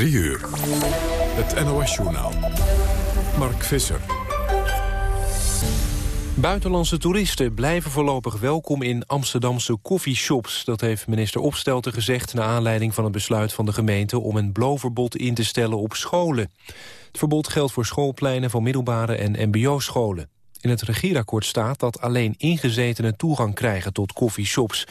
3 uur. Het NOS-journaal. Mark Visser. Buitenlandse toeristen blijven voorlopig welkom in Amsterdamse coffeeshops. Dat heeft minister Opstelten gezegd... naar aanleiding van het besluit van de gemeente... om een bloverbod in te stellen op scholen. Het verbod geldt voor schoolpleinen van middelbare en mbo-scholen. In het regeerakkoord staat dat alleen ingezetenen toegang krijgen tot coffeeshops.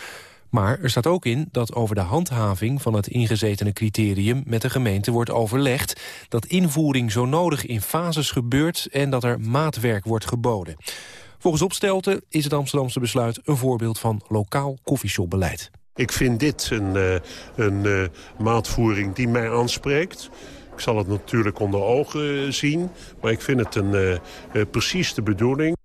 Maar er staat ook in dat over de handhaving van het ingezetene criterium met de gemeente wordt overlegd, dat invoering zo nodig in fases gebeurt en dat er maatwerk wordt geboden. Volgens Opstelten is het Amsterdamse besluit een voorbeeld van lokaal koffieshopbeleid. Ik vind dit een, uh, een uh, maatvoering die mij aanspreekt. Ik zal het natuurlijk onder ogen zien, maar ik vind het een, precies de bedoeling.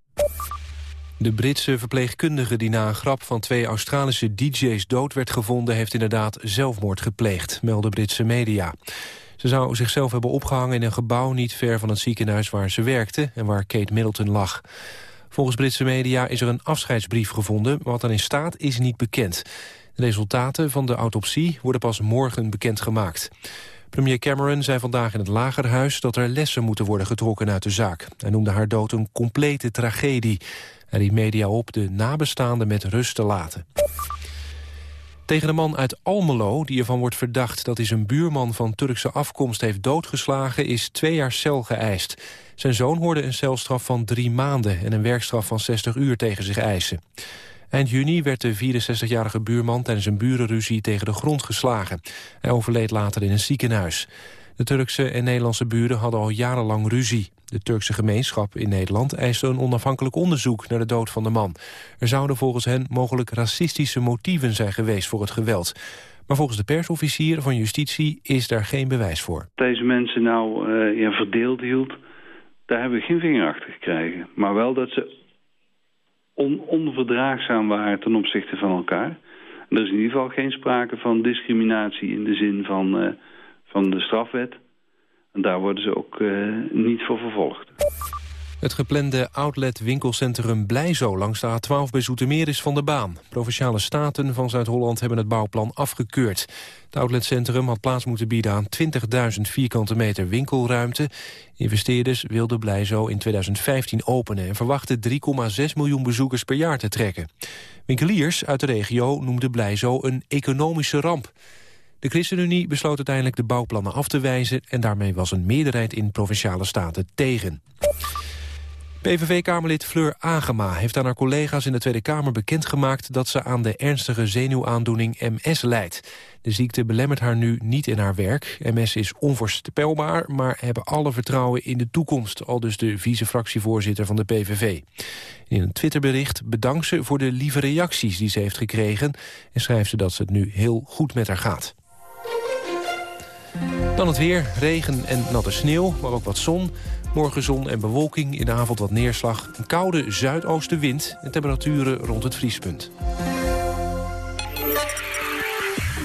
De Britse verpleegkundige die na een grap van twee Australische DJ's dood werd gevonden... heeft inderdaad zelfmoord gepleegd, melden Britse media. Ze zou zichzelf hebben opgehangen in een gebouw niet ver van het ziekenhuis waar ze werkte... en waar Kate Middleton lag. Volgens Britse media is er een afscheidsbrief gevonden. Wat erin staat is niet bekend. De resultaten van de autopsie worden pas morgen bekendgemaakt. Premier Cameron zei vandaag in het Lagerhuis dat er lessen moeten worden getrokken uit de zaak. Hij noemde haar dood een complete tragedie. Hij riep media op de nabestaanden met rust te laten. Tegen de man uit Almelo, die ervan wordt verdacht... dat hij zijn buurman van Turkse afkomst heeft doodgeslagen... is twee jaar cel geëist. Zijn zoon hoorde een celstraf van drie maanden... en een werkstraf van 60 uur tegen zich eisen. Eind juni werd de 64-jarige buurman tijdens een burenruzie tegen de grond geslagen. Hij overleed later in een ziekenhuis. De Turkse en Nederlandse buren hadden al jarenlang ruzie. De Turkse gemeenschap in Nederland eiste een onafhankelijk onderzoek naar de dood van de man. Er zouden volgens hen mogelijk racistische motieven zijn geweest voor het geweld. Maar volgens de persofficier van justitie is daar geen bewijs voor. Deze mensen nou uh, ja, verdeeld hield, daar hebben we geen vinger achter gekregen. Maar wel dat ze on onverdraagzaam waren ten opzichte van elkaar. er is in ieder geval geen sprake van discriminatie in de zin van, uh, van de strafwet. En daar worden ze ook uh, niet voor vervolgd. Het geplande outlet-winkelcentrum Blijzo langs de A12 bij Zoetermeer is van de baan. Provinciale staten van Zuid-Holland hebben het bouwplan afgekeurd. Het outletcentrum had plaats moeten bieden aan 20.000 vierkante meter winkelruimte. Investeerders wilden Blijzo in 2015 openen... en verwachten 3,6 miljoen bezoekers per jaar te trekken. Winkeliers uit de regio noemden Blijzo een economische ramp. De ChristenUnie besloot uiteindelijk de bouwplannen af te wijzen... en daarmee was een meerderheid in Provinciale Staten tegen. PVV-kamerlid Fleur Agema heeft aan haar collega's in de Tweede Kamer bekendgemaakt dat ze aan de ernstige zenuwaandoening MS lijdt. De ziekte belemmert haar nu niet in haar werk. MS is onvoorspelbaar, maar hebben alle vertrouwen in de toekomst, al dus de vice-fractievoorzitter van de PVV. In een Twitterbericht bedankt ze voor de lieve reacties die ze heeft gekregen en schrijft ze dat ze het nu heel goed met haar gaat. Dan het weer, regen en natte sneeuw, maar ook wat zon. Morgen zon en bewolking, in de avond wat neerslag. Een koude zuidoostenwind en temperaturen rond het vriespunt.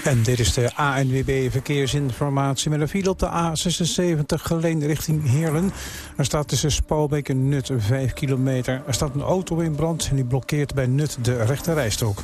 En dit is de ANWB Verkeersinformatie met een file op de A76 geleen richting Heerlen. Er staat tussen Spalbeek en Nut 5 kilometer. Er staat een auto in brand en die blokkeert bij Nut de rechte rijstrook.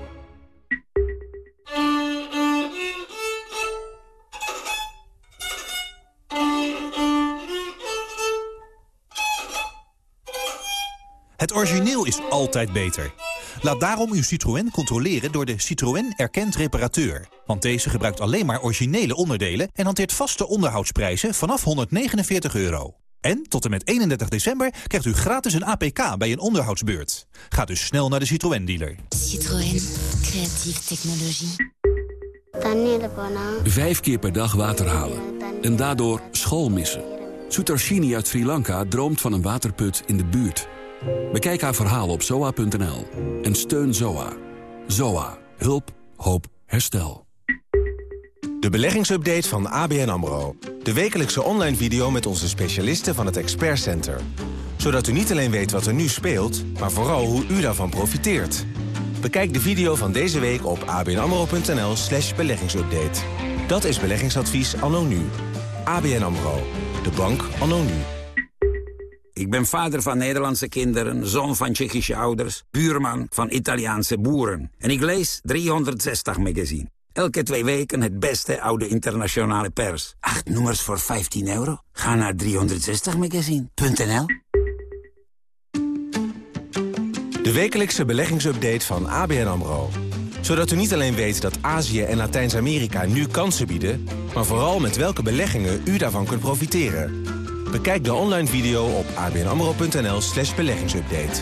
Het origineel is altijd beter. Laat daarom uw Citroën controleren door de Citroën Erkend Reparateur. Want deze gebruikt alleen maar originele onderdelen... en hanteert vaste onderhoudsprijzen vanaf 149 euro. En tot en met 31 december krijgt u gratis een APK bij een onderhoudsbeurt. Ga dus snel naar de Citroën-dealer. Citroën. Creatieve technologie. Vijf keer per dag water halen. En daardoor school missen. Sutarshini uit Sri Lanka droomt van een waterput in de buurt... Bekijk haar verhaal op zoa.nl en steun Zoa. Zoa. Hulp. Hoop. Herstel. De beleggingsupdate van ABN AMRO. De wekelijkse online video met onze specialisten van het Expert Center. Zodat u niet alleen weet wat er nu speelt, maar vooral hoe u daarvan profiteert. Bekijk de video van deze week op abnamro.nl slash beleggingsupdate. Dat is beleggingsadvies anno nu. ABN AMRO. De bank anno nu. Ik ben vader van Nederlandse kinderen, zoon van Tsjechische ouders... buurman van Italiaanse boeren. En ik lees 360 magazine. Elke twee weken het beste oude internationale pers. Acht nummers voor 15 euro? Ga naar 360magazine.nl De wekelijkse beleggingsupdate van ABN AMRO. Zodat u niet alleen weet dat Azië en Latijns-Amerika nu kansen bieden... maar vooral met welke beleggingen u daarvan kunt profiteren. Bekijk de online video op abnamro.nl slash beleggingsupdate.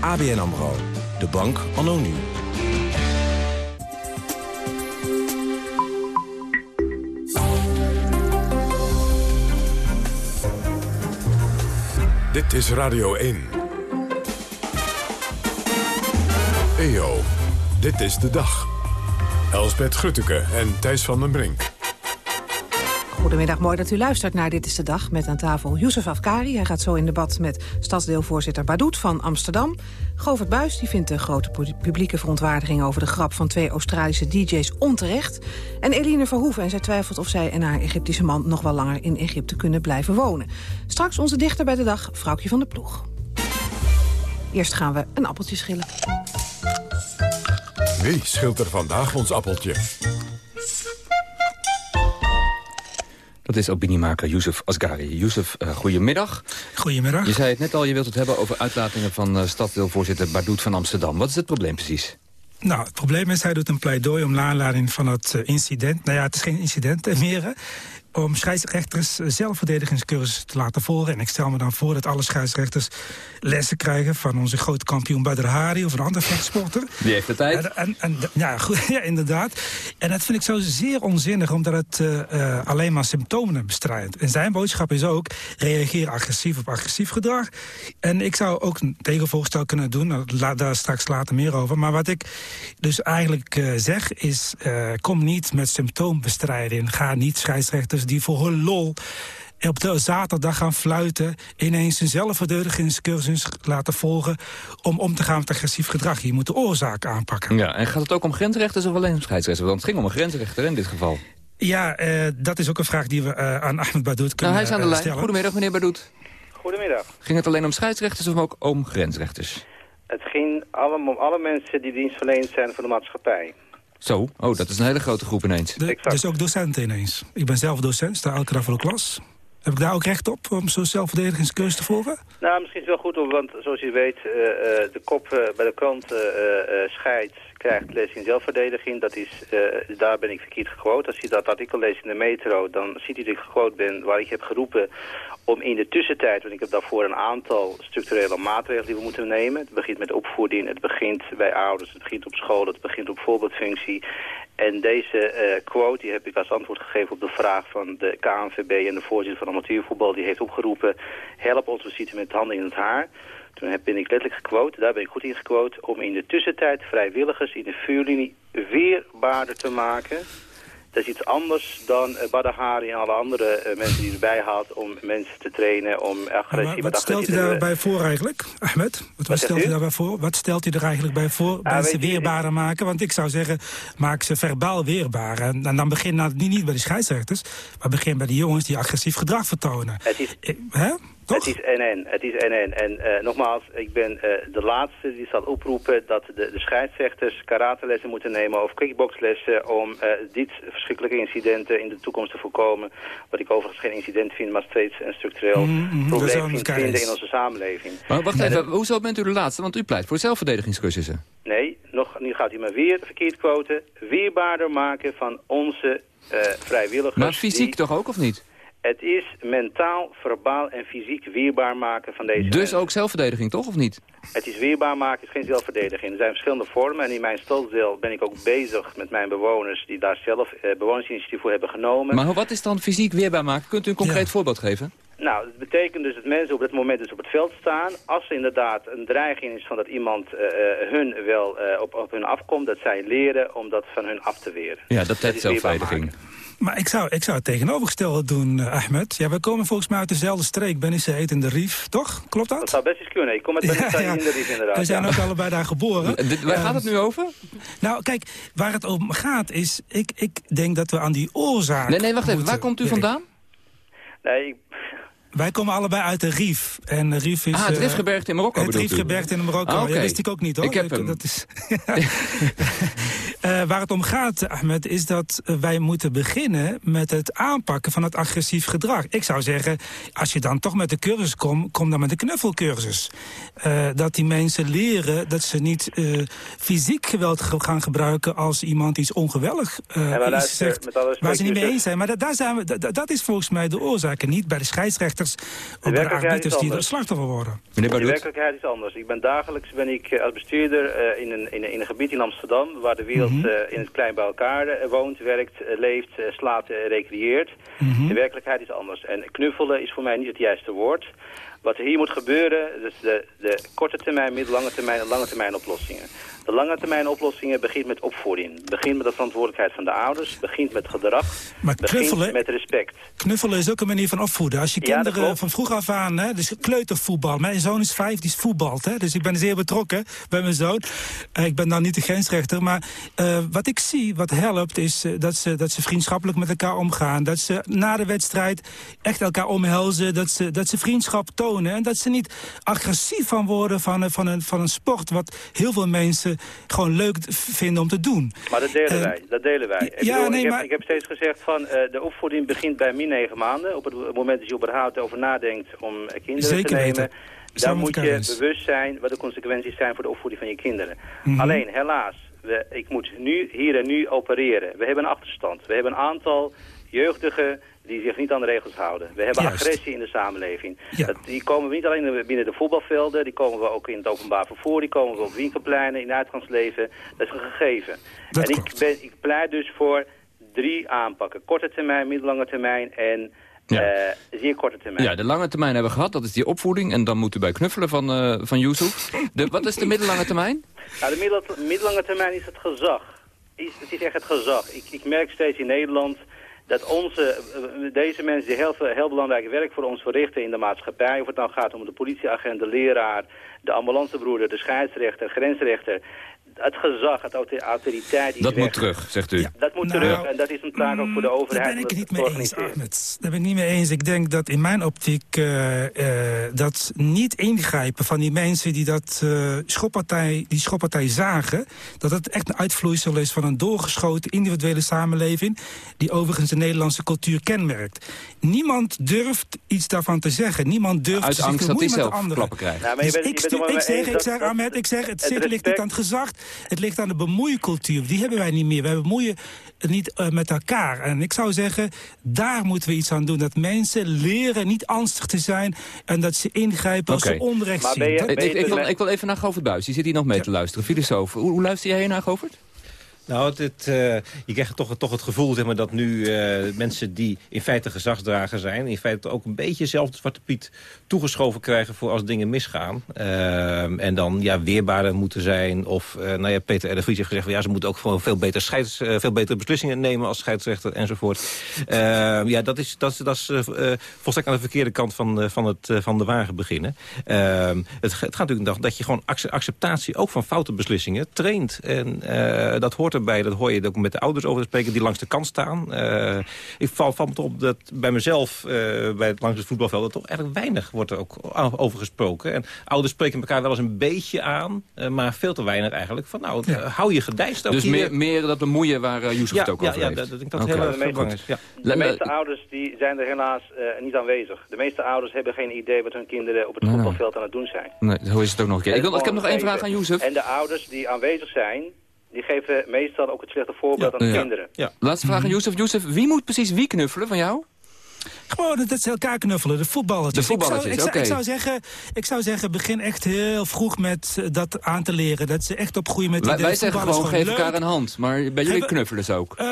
ABN AMRO. De bank anno nu. Dit is Radio 1. EO, dit is de dag. Elsbeth Grutteke en Thijs van den Brink. Goedemiddag, mooi dat u luistert naar Dit is de Dag... met aan tafel Youssef Afkari. Hij gaat zo in debat met stadsdeelvoorzitter Badoet van Amsterdam. Govert Buis die vindt de grote publieke verontwaardiging... over de grap van twee Australische dj's onterecht. En Eline Verhoeven en zij twijfelt of zij en haar Egyptische man... nog wel langer in Egypte kunnen blijven wonen. Straks onze dichter bij de dag, Vrouwtje van de Ploeg. Eerst gaan we een appeltje schillen. Wie schilt er vandaag ons appeltje? Dat is opiniemaker Youssef Asgari. Youssef, uh, goedemiddag. Goedemiddag. Je zei het net al, je wilt het hebben over uitlatingen van uh, stadsdeelvoorzitter Badoet van Amsterdam. Wat is het probleem precies? Nou, het probleem is, hij doet een pleidooi om aanleiding van het uh, incident. Nou ja, het is geen incident meer om scheidsrechters zelfverdedigingscursussen te laten volgen. En ik stel me dan voor dat alle scheidsrechters lessen krijgen... van onze grote kampioen Badr Hari of een andere vechtsporter. Die heeft de tijd. En, en, en ja, goed, ja, inderdaad. En dat vind ik zo zeer onzinnig, omdat het uh, uh, alleen maar symptomen bestrijdt. En zijn boodschap is ook, reageer agressief op agressief gedrag. En ik zou ook een tegenvoorstel kunnen doen, nou, daar straks later meer over. Maar wat ik dus eigenlijk uh, zeg is, kom niet met symptoombestrijding. Ga niet scheidsrechters die voor hun lol op de zaterdag gaan fluiten... ineens een zelfverdedigingscursus laten volgen... om om te gaan met agressief gedrag. Je moet de oorzaak aanpakken. Ja, en gaat het ook om grensrechters of alleen om scheidsrechters? Want het ging om een grensrechter in dit geval. Ja, uh, dat is ook een vraag die we uh, aan Ahmed Badoet kunnen nou, hij is aan de lijn. Stellen. Goedemiddag, meneer Badoet. Goedemiddag. Ging het alleen om scheidsrechters of ook om grensrechters? Het ging allemaal om alle mensen die dienstverlenend zijn voor de maatschappij. Zo, oh, dat is een hele grote groep ineens. De, dus ook docenten ineens. Ik ben zelf docent, sta elke dag voor de klas. Heb ik daar ook recht op om zo'n zelfverdedigingscursus te volgen? Nou, misschien is het wel goed, want zoals u weet, uh, de kop uh, bij de krant uh, scheidt, krijgt les in zelfverdediging. Dat is, daar ben ik verkeerd gequote. Als hij dat artikel leest in de metro, dan ziet hij dat ik gequote ben waar ik heb geroepen om in de tussentijd, want ik heb daarvoor een aantal structurele maatregelen die we moeten nemen. Het begint met opvoeding, het begint bij ouders, het begint op school, het begint op voorbeeldfunctie. En deze uh, quote die heb ik als antwoord gegeven op de vraag van de KNVB en de voorzitter van amateurvoetbal. Die heeft opgeroepen, help ons, we zitten met handen in het haar. Toen ben ik letterlijk gequote, daar ben ik goed in gequote, om in de tussentijd vrijwilligers in de vuurlinie weerbaarder te maken dat is iets anders dan uh, Badahari en alle andere uh, mensen die erbij haalt om mensen te trainen, om agressief... wat stelt u daarbij voor eigenlijk, Ahmed? Wat, wat, stelt u daarbij voor? Wat stelt u er eigenlijk bij voor? Ah, mensen weerbaarder maken? Want ik zou zeggen, maak ze verbaal weerbaar. En, en dan begin nou niet, niet bij de scheidsrechters, maar begin bij de jongens die agressief gedrag vertonen. Het is... Eh, Het is NN, het is NN. En uh, nogmaals, ik ben uh, de laatste die zal oproepen dat de, de scheidsrechters karatelessen moeten nemen of kickboxlessen om uh, dit verschrikkelijke incidenten in de toekomst te voorkomen. Wat ik overigens geen incident vind, maar steeds een structureel mm, mm, probleem vind vinden in onze samenleving. Maar wacht even, hoezo bent u de laatste? Want u pleit voor zelfverdedigingscursussen. Nee, nog, nu gaat u maar weer verkeerd quoten. Weerbaarder maken van onze vrijwilligers. Maar fysiek die... toch ook, of niet? Het is mentaal, verbaal en fysiek weerbaar maken van deze Dus mensen. ook zelfverdediging, toch, of niet? Het is weerbaar maken, het is geen zelfverdediging. Er zijn verschillende vormen en in mijn stadsdeel ben ik ook bezig met mijn bewoners... die daar zelf eh, bewonersinitiatief voor hebben genomen. Maar wat is dan fysiek weerbaar maken? Kunt u een concreet ja. voorbeeld geven? Nou, dat betekent dus dat mensen op dit moment dus op het veld staan. Als er inderdaad een dreiging is van dat iemand uh, hun wel uh, op, op hun afkomt... dat zij leren om dat van hun af te weren. Ja, dat is zelfverdediging. Maar ik zou, ik zou het tegenovergestelde doen, uh, Ahmed. Ja, we komen volgens mij uit dezelfde streek. Benisse heet in de Rief, toch? Klopt dat? Dat zou best eens kunnen. Ik kom met Benisse ja, ja. in de Rief inderdaad. We zijn ook allebei daar geboren. waar gaat het nu over? Nou, kijk, waar het om gaat is... Ik, ik denk dat we aan die oorzaak... Nee, nee, wacht even. Waar komt u vandaan? Nee, ik, wij komen allebei uit de Rif. En de Rif is, ah, het Rifgebergte in Marokko Het Rifgebergte in Marokko. Ah, okay. ja, wist ik ook niet hoor. Ik heb hem. Dat is uh, waar het om gaat, Ahmed, is dat wij moeten beginnen met het aanpakken van het agressief gedrag. Ik zou zeggen, als je dan toch met de cursus komt, kom dan met de knuffelcursus. Uh, dat die mensen leren dat ze niet uh, fysiek geweld gaan gebruiken als iemand iets ongeweldig ja, iets zegt, waar ze niet mee eens zijn. Maar dat, daar zijn we, dat, dat is volgens mij de oorzaak. En niet bij de scheidsrechter op de arbiters die er slachtoffer worden. De werkelijkheid is anders. Ik ben dagelijks ben ik eh, als bestuurder uh, in, een, in, in, een gebied in Amsterdam... waar de wereld mm -hmm. uh, in het klein bij elkaar woont, werkt, leeft, slaapt, recreëert. Mm -hmm. De werkelijkheid is anders. En knuffelen is voor mij niet het juiste woord. Wat er hier moet gebeuren, dus de, de korte termijn, middellange termijn en lange termijn oplossingen. De lange termijn oplossingen begint met opvoeding. Begint met de verantwoordelijkheid van de ouders. Begint met gedrag. Maar knuffelen, met respect. Knuffelen is ook een manier van opvoeden. Als je kinderen van vroeg af aan, hè, dus kleutervoetbal. Mijn zoon is vijf, die is voetbalt. Hè, dus ik ben zeer betrokken bij mijn zoon. Uh, ik ben dan niet de grensrechter. Maar uh, wat ik zie, wat helpt, is uh, dat, ze, dat ze vriendschappelijk met elkaar omgaan. Dat ze na de wedstrijd echt elkaar omhelzen. Dat ze, dat ze vriendschap tonen. En dat ze niet agressief van worden van, van, een, van een sport. Wat heel veel mensen gewoon leuk vinden om te doen. Maar dat delen uh, wij. Dat delen wij. Ik, ja, bedoel, nee, ik, heb, maar... ik heb steeds gezegd van uh, de opvoeding begint bij min negen maanden. Op het moment dat je überhaupt over nadenkt om kinderen Zeker te nemen. Weten. Dan moet je bewust zijn wat de consequenties zijn voor de opvoeding van je kinderen. Mm -hmm. Alleen, helaas, we, ik moet nu, hier en nu opereren. We hebben een achterstand. We hebben een aantal jeugdigen die zich niet aan de regels houden. We hebben Juist. agressie in de samenleving. Ja. Dat, die komen we niet alleen binnen de voetbalvelden, die komen we ook in het openbaar vervoer, die komen we op winkelpleinen, in uitgangsleven. Dat is een gegeven. Dat en ik, ben, ik pleit dus voor drie aanpakken. Korte termijn, middellange termijn en ja. Uh, zeer korte termijn. Ja, de lange termijn hebben we gehad. Dat is die opvoeding. En dan moeten we bij knuffelen van, uh, van Yusuf. De, wat is de middellange termijn? Nou, de middel, middellange termijn is het gezag. Is, het is echt het gezag. Ik, ik merk steeds in Nederland dat onze, deze mensen die heel, heel belangrijk werk voor ons verrichten in de maatschappij... of het nou gaat om de politieagent, de leraar, de ambulancebroeder, de scheidsrechter, grensrechter het gezag, het autoriteit... Dat moet terug, zegt u. Ja, dat moet nou, terug en dat is een taak ook voor de overheid. Daar ben ik het niet mee eens, Ahmed. Daar ben ik niet mee eens. Ik denk dat in mijn optiek uh, uh, dat niet ingrijpen van die mensen die dat uh, schoppartij, die schoppartij zagen... dat het echt een uitvloeisel is van een doorgeschoten individuele samenleving... die overigens de Nederlandse cultuur kenmerkt. Niemand durft iets daarvan te zeggen. Niemand durft Uit zich angst te dat hij zelf krijgt. Nou, dus ik, ik, zeg, ik zeg, Ahmed, ik zeg, het, het ligt niet aan het gezag... Het ligt aan de bemoeicultuur. Die hebben wij niet meer. Wij bemoeien niet uh, met elkaar. En ik zou zeggen, daar moeten we iets aan doen. Dat mensen leren niet angstig te zijn... en dat ze ingrijpen als okay. ze onrecht zien. Je, ik, ik, wil, ik, wil, even naar Govert Buis. Die zit hier nog mee ja. te luisteren. Filosoof. Hoe, hoe luister jij naar, Govert? Nou, uh, je krijgt toch, toch het gevoel dat nu uh, mensen die in feite gezagsdrager zijn... in feite ook een beetje zelf de Zwarte Piet toegeschoven krijgen voor als dingen misgaan. Uh, en dan ja, weerbaarder moeten zijn. Of nou ja, Peter R. de Vries heeft gezegd... ja, ze moeten ook gewoon veel, beter scheids, veel betere beslissingen nemen als scheidsrechter enzovoort. Ehm, ja, dat is, dat, dat is volstrekt aan de verkeerde kant van, van, het, van de wagen beginnen. Ehm, het, het gaat natuurlijk dat je gewoon acceptatie ook van foute beslissingen traint. En dat hoort erbij, dat hoor je ook met de ouders over te spreken... die langs de kant staan. Uh, ik val, val me op dat bij mezelf, uh, bij het langs het voetbalveld... er toch erg weinig wordt er ook over gesproken. En ouders spreken elkaar wel eens een beetje aan... Uh, maar veel te weinig eigenlijk. Van nou, ja. hou je gedijst ook Dus hier. meer, meer dat bemoeien waar uh, Yusuf ja, het ook ja, over ja, heeft? Ja, dat, dat, dat okay. heel erg belangrijk is. Ja. De meeste ouders die zijn er helaas niet aanwezig. De meeste ouders hebben geen idee wat hun kinderen op het voetbalveld aan het doen zijn. Nee, zo is het ook nog een keer. Ik, wil, ik heb nog één vraag aan Yusuf. En de ouders die aanwezig zijn, die geven meestal ook het slechte voorbeeld ja, aan de ja. kinderen. Ja. Laatste vraag aan Youssef. Youssef, wie moet precies wie knuffelen van jou? Gewoon dat ze elkaar knuffelen, de voetballetjes. De voetballetjes, ik zou, ik, oké. zou, ik, zou zeggen, ik zou zeggen, begin echt heel vroeg met eh, dat aan te leren. Dat ze echt opgroeien met Wij, die wij zeggen gewoon, geef leuk. elkaar een hand. Maar bij jullie knuffelen ze ook. Eh,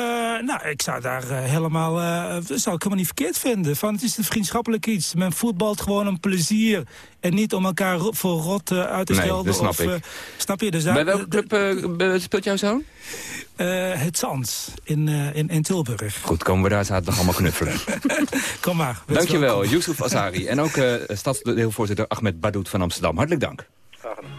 nou, ik zou daar eh, helemaal, eh, dat zou ik helemaal niet verkeerd vinden. Van, het is een vriendschappelijk iets. Men voetbalt gewoon om plezier. En niet om elkaar voor rot eh, uit te Nee, schelden. dat snap of, ik. eh, snap je? Dus daar, bij welke club eh, speelt jouw zoon? Eh, het Zand in, eh, in, in Tilburg. Goed, komen we daar zaterdag allemaal knuffelen. Kom maar. Dankjewel. Yusuf Azari. En ook uh, stadsdeelvoorzitter Ahmed Badoet van Amsterdam. Hartelijk dank. Graag gedaan.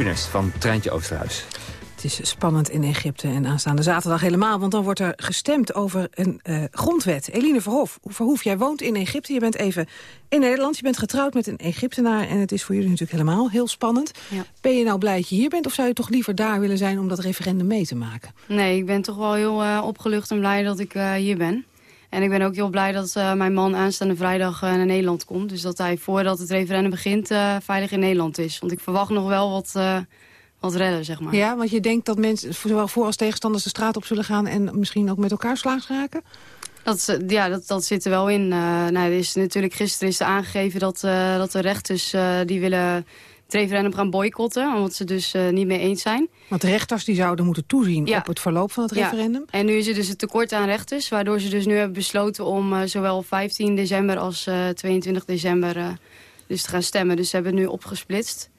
Happiness van Treintje Oosterhuis. Het is spannend in Egypte en aanstaande zaterdag helemaal... want dan wordt er gestemd over een eh, grondwet. Eline Verhoef, Verhoef, jij woont in Egypte. Je bent even in Nederland. Je bent getrouwd met een Egyptenaar... en het is voor jullie natuurlijk helemaal heel spannend. Ja. Ben je nou blij dat je hier bent... of zou je toch liever daar willen zijn om dat referendum mee te maken? Nee, ik ben toch wel heel eh, opgelucht en blij dat ik eh, hier ben. En ik ben ook heel blij dat eh, mijn man aanstaande vrijdag eh, naar Nederland komt. Dus dat hij voordat het referendum begint eh, veilig in Nederland is. Want ik verwacht nog wel wat, wat redden, zeg maar. Ja, want je denkt dat mensen zowel voor als tegenstanders de straat op zullen gaan... en misschien ook met elkaar slaags raken? Dat, ja, dat, dat zit er wel in. Nou, er is natuurlijk gisteren is er aangegeven dat, dat de rechters die willen het referendum gaan boycotten. Omdat ze dus eh, niet mee eens zijn. Want de rechters die zouden moeten toezien Ja. op het verloop van het Ja. referendum. En nu is er dus een tekort aan rechters. Waardoor ze dus nu hebben besloten om eh, zowel 15 december als eh, 22 december eh, dus te gaan stemmen. Dus ze hebben het nu opgesplitst.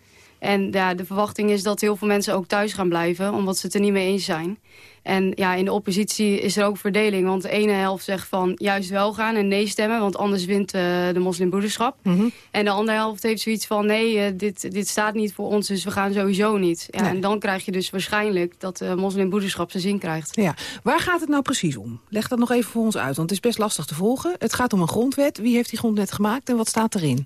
En ja, de verwachting is dat heel veel mensen ook thuis gaan blijven... omdat ze het er niet mee eens zijn. En ja, in de oppositie is er ook verdeling. Want de ene helft zegt van juist wel gaan en nee stemmen... want anders wint uh, de moslimbroederschap. En de andere helft heeft zoiets van... nee, uh, dit, dit staat niet voor ons, dus we gaan sowieso niet. Ja, Nee. En dan krijg je dus waarschijnlijk dat de moslimbroederschap zijn zin krijgt. Ja, waar gaat het nou precies om? Leg dat nog even voor ons uit, want het is best lastig te volgen. Het gaat om een grondwet. Wie heeft die grondwet gemaakt en wat staat erin?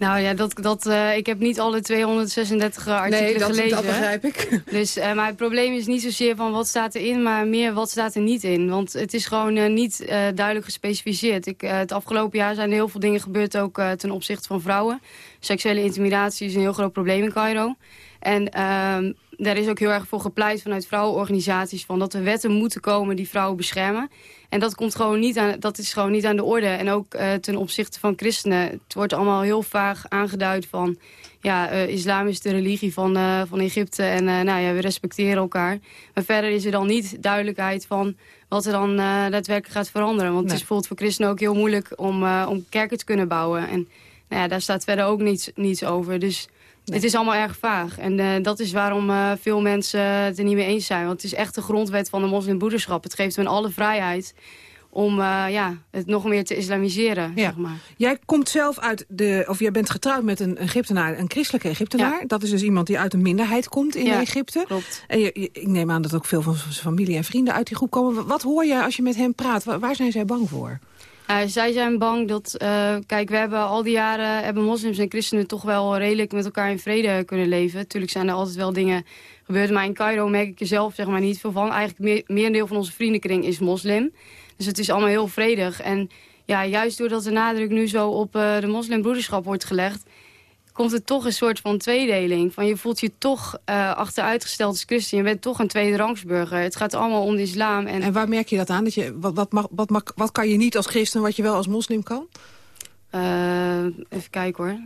Nou ja, dat, dat, eh, ik heb niet alle 236 artikelen Nee, dat- dat gelezen. begrijp ik. Dus, eh, maar het probleem is niet zozeer van wat staat erin, maar meer wat staat er niet in. Want het is gewoon eh, niet eh, duidelijk gespecificeerd. Ik, eh, het afgelopen jaar zijn er heel veel dingen gebeurd, ook eh, ten opzichte van vrouwen. Seksuele intimidatie is een heel groot probleem in Cairo. En ehm, daar is ook heel erg voor gepleit vanuit vrouwenorganisaties... Van dat er wetten moeten komen die vrouwen beschermen. En dat, komt gewoon niet aan, dat is gewoon niet aan de orde. En ook eh, ten opzichte van christenen. Het wordt allemaal heel vaag aangeduid van... ja, eh, islam is de religie van, eh, van Egypte en nou ja, we respecteren elkaar. Maar verder is er dan niet duidelijkheid van wat er dan daadwerkelijk gaat veranderen. Want het is bijvoorbeeld voor christenen ook heel moeilijk om, om kerken te kunnen bouwen. En nou ja, daar staat verder ook niets, niets over. Dus het is allemaal erg vaag. En eh, dat is waarom eh, veel mensen het er niet mee eens zijn. Want het is echt de grondwet van de moslimbroederschap. Het geeft hun alle vrijheid om eh, ja, het nog meer te islamiseren. Ja. Zeg maar. Jij komt zelf uit de, of jij bent getrouwd met een Egyptenaar, een christelijke Egyptenaar. Dat is dus iemand die uit een minderheid komt in Ja, Egypte. Klopt. En je, je- ik neem aan dat ook veel van zijn familie en vrienden uit die groep komen. Wat hoor je als je met hem praat? Waar, waar zijn zij bang voor? Ja, zij zijn bang dat... eh, kijk, we hebben al die jaren... hebben moslims en christenen toch wel redelijk met elkaar in vrede kunnen leven. Tuurlijk zijn er altijd wel dingen gebeurd. Maar in Cairo merk ik er zelf zeg maar, niet veel van. Eigenlijk meer, merendeel van onze vriendenkring is moslim. Dus het is allemaal heel vredig. En ja, juist doordat de nadruk nu zo op eh, de moslimbroederschap wordt gelegd... komt er toch een soort van tweedeling. Van je voelt je toch eh, achteruitgesteld als christen. Je bent toch een tweederangsburger. Het gaat allemaal om de islam. En, En waar merk je dat aan? Dat je, wat, wat, mag, wat, mag, wat kan je niet als christen wat je wel als moslim kan? Eh, even kijken hoor.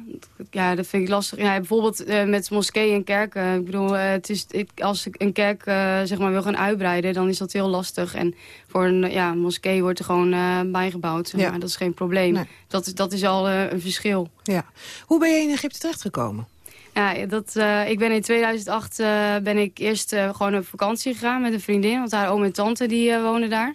Ja, dat vind ik lastig. Ja, bijvoorbeeld eh, met moskeeën en kerken. Ik bedoel, eh, het is, ik, als ik een kerk zeg maar wil gaan uitbreiden, dan is dat heel lastig. En voor een ja, moskee wordt er gewoon bijgebouwd. Zeg Ja. maar. Dat is geen probleem. Nee. Dat, is- dat is al een verschil. Ja. Hoe ben je in Egypte terechtgekomen? Ja, dat, ik ben in 2008 eh, ben ik eerst gewoon op vakantie gegaan met een vriendin. Want haar oom en tante die wonen daar.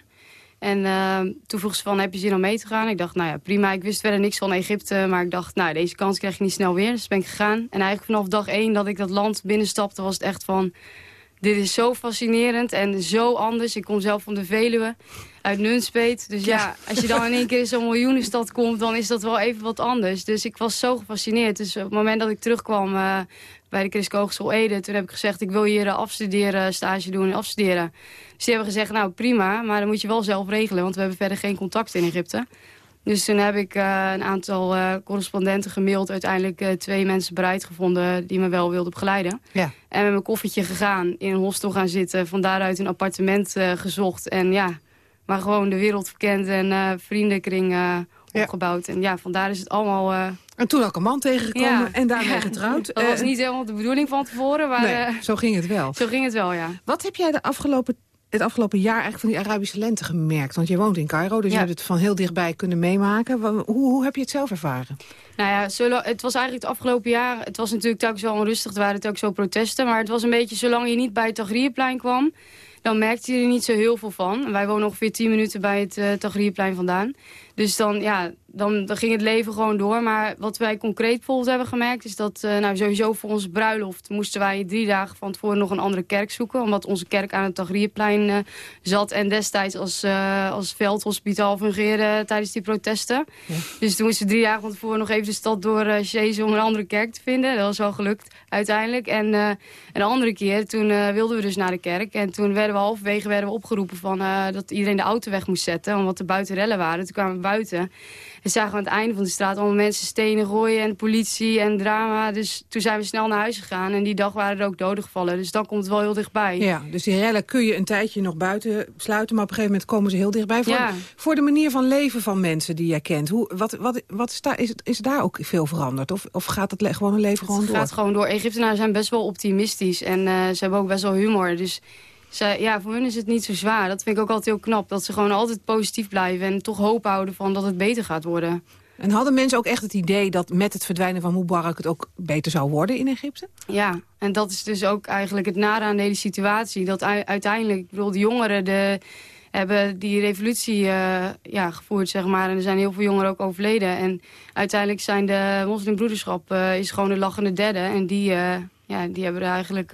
En eh, toen vroeg ze van, heb je zin om mee te gaan? Ik dacht, nou ja, prima. Ik wist verder niks van Egypte. Maar ik dacht, nou, deze kans krijg je niet snel weer. Dus ben ik gegaan. En eigenlijk vanaf dag één dat ik dat land binnenstapte... was het echt van, dit is zo fascinerend en zo anders. Ik kom zelf van de Veluwe, uit Nunspeet. Dus ja, als je dan in één keer in zo'n miljoenenstad komt... dan is dat wel even wat anders. Dus ik was zo gefascineerd. Dus op het moment dat ik terugkwam eh, bij de Christelijke Hogeschool Ede... toen heb ik gezegd, ik wil hier eh, afstuderen, stage doen en afstuderen. Dus die hebben gezegd, nou prima, maar dan moet je wel zelf regelen... want we hebben verder geen contact in Egypte. Dus toen heb ik eh, een aantal eh, correspondenten gemaild. Uiteindelijk twee mensen bereid gevonden die me wel wilden begeleiden. Ja. En met mijn koffertje gegaan, in een hostel gaan zitten. Van daaruit een appartement gezocht. En ja, maar gewoon de wereld verkend en vriendenkring eh, opgebouwd. En ja, vandaar is het allemaal... eh, En toen ook een man tegengekomen en daarmee Ja. getrouwd. Dat was niet helemaal de bedoeling van tevoren, maar nee, eh, zo ging het wel. zo ging het wel, ja. Wat heb jij de afgelopen, het afgelopen jaar eigenlijk van die Arabische lente gemerkt? Want je woont in Cairo, dus Ja. je hebt het van heel dichtbij kunnen meemaken. Hoe, hoe heb je het zelf ervaren? Nou ja, het was eigenlijk het afgelopen jaar... Het was natuurlijk telkens wel onrustig, er waren ook zo protesten. Maar het was een beetje, zolang je niet bij het Tagrierplein kwam... dan merkte je er niet zo heel veel van. Wij wonen ongeveer 10 minuten bij het uh, Tagrierplein vandaan. Dus dan, ja, dan, dan ging het leven gewoon door. Maar wat wij concreet bijvoorbeeld hebben gemerkt... is dat uh, nou, sowieso voor onze bruiloft moesten wij drie dagen van tevoren nog een andere kerk zoeken. Omdat onze kerk aan het Tagrierplein uh, zat. En destijds als, uh, als veldhospitaal fungeerde tijdens die protesten. Ja. Dus toen moesten we drie dagen van tevoren nog even de stad door uh, om een andere kerk te vinden. Dat was wel gelukt uiteindelijk. En een andere keer, toen wilden we dus naar de kerk. En toen werden we halverwege werden we opgeroepen van, dat iedereen de auto weg moest zetten. Omdat er buiten rellen waren. Toen kwamen we buiten. En zagen we aan het einde van de straat allemaal mensen stenen gooien en politie en drama. Dus toen zijn we snel naar huis gegaan. En die dag waren er ook doden gevallen. Dus dan komt het wel heel dichtbij. Ja, dus die rellen kun je een tijdje nog buiten sluiten. Maar op een gegeven moment komen ze heel dichtbij. Voor, ja. voor de manier van leven van mensen die jij kent. Hoe, wat, wat, wat is, daar, is, is daar ook veel veranderd? Of, of gaat het gewoon een leven gewoon het door? Het gaat gewoon door. Egyptenaren zijn best wel optimistisch. En uh, ze hebben ook best wel humor. Dus ze, ja, voor hun is het niet zo zwaar. Dat vind ik ook altijd heel knap. Dat ze gewoon altijd positief blijven en toch hoop houden van dat het beter gaat worden. En hadden mensen ook echt het idee dat met het verdwijnen van Mubarak... het ook beter zou worden in Egypte? Ja, en dat is dus ook eigenlijk het nare aan de hele situatie. Dat uiteindelijk, ik bedoel, de jongeren de, hebben die revolutie eh, ja, gevoerd, zeg maar. En er zijn heel veel jongeren ook overleden. En uiteindelijk zijn de moslimbroederschap eh, is gewoon de lachende derde. En die, eh, ja, die hebben er eigenlijk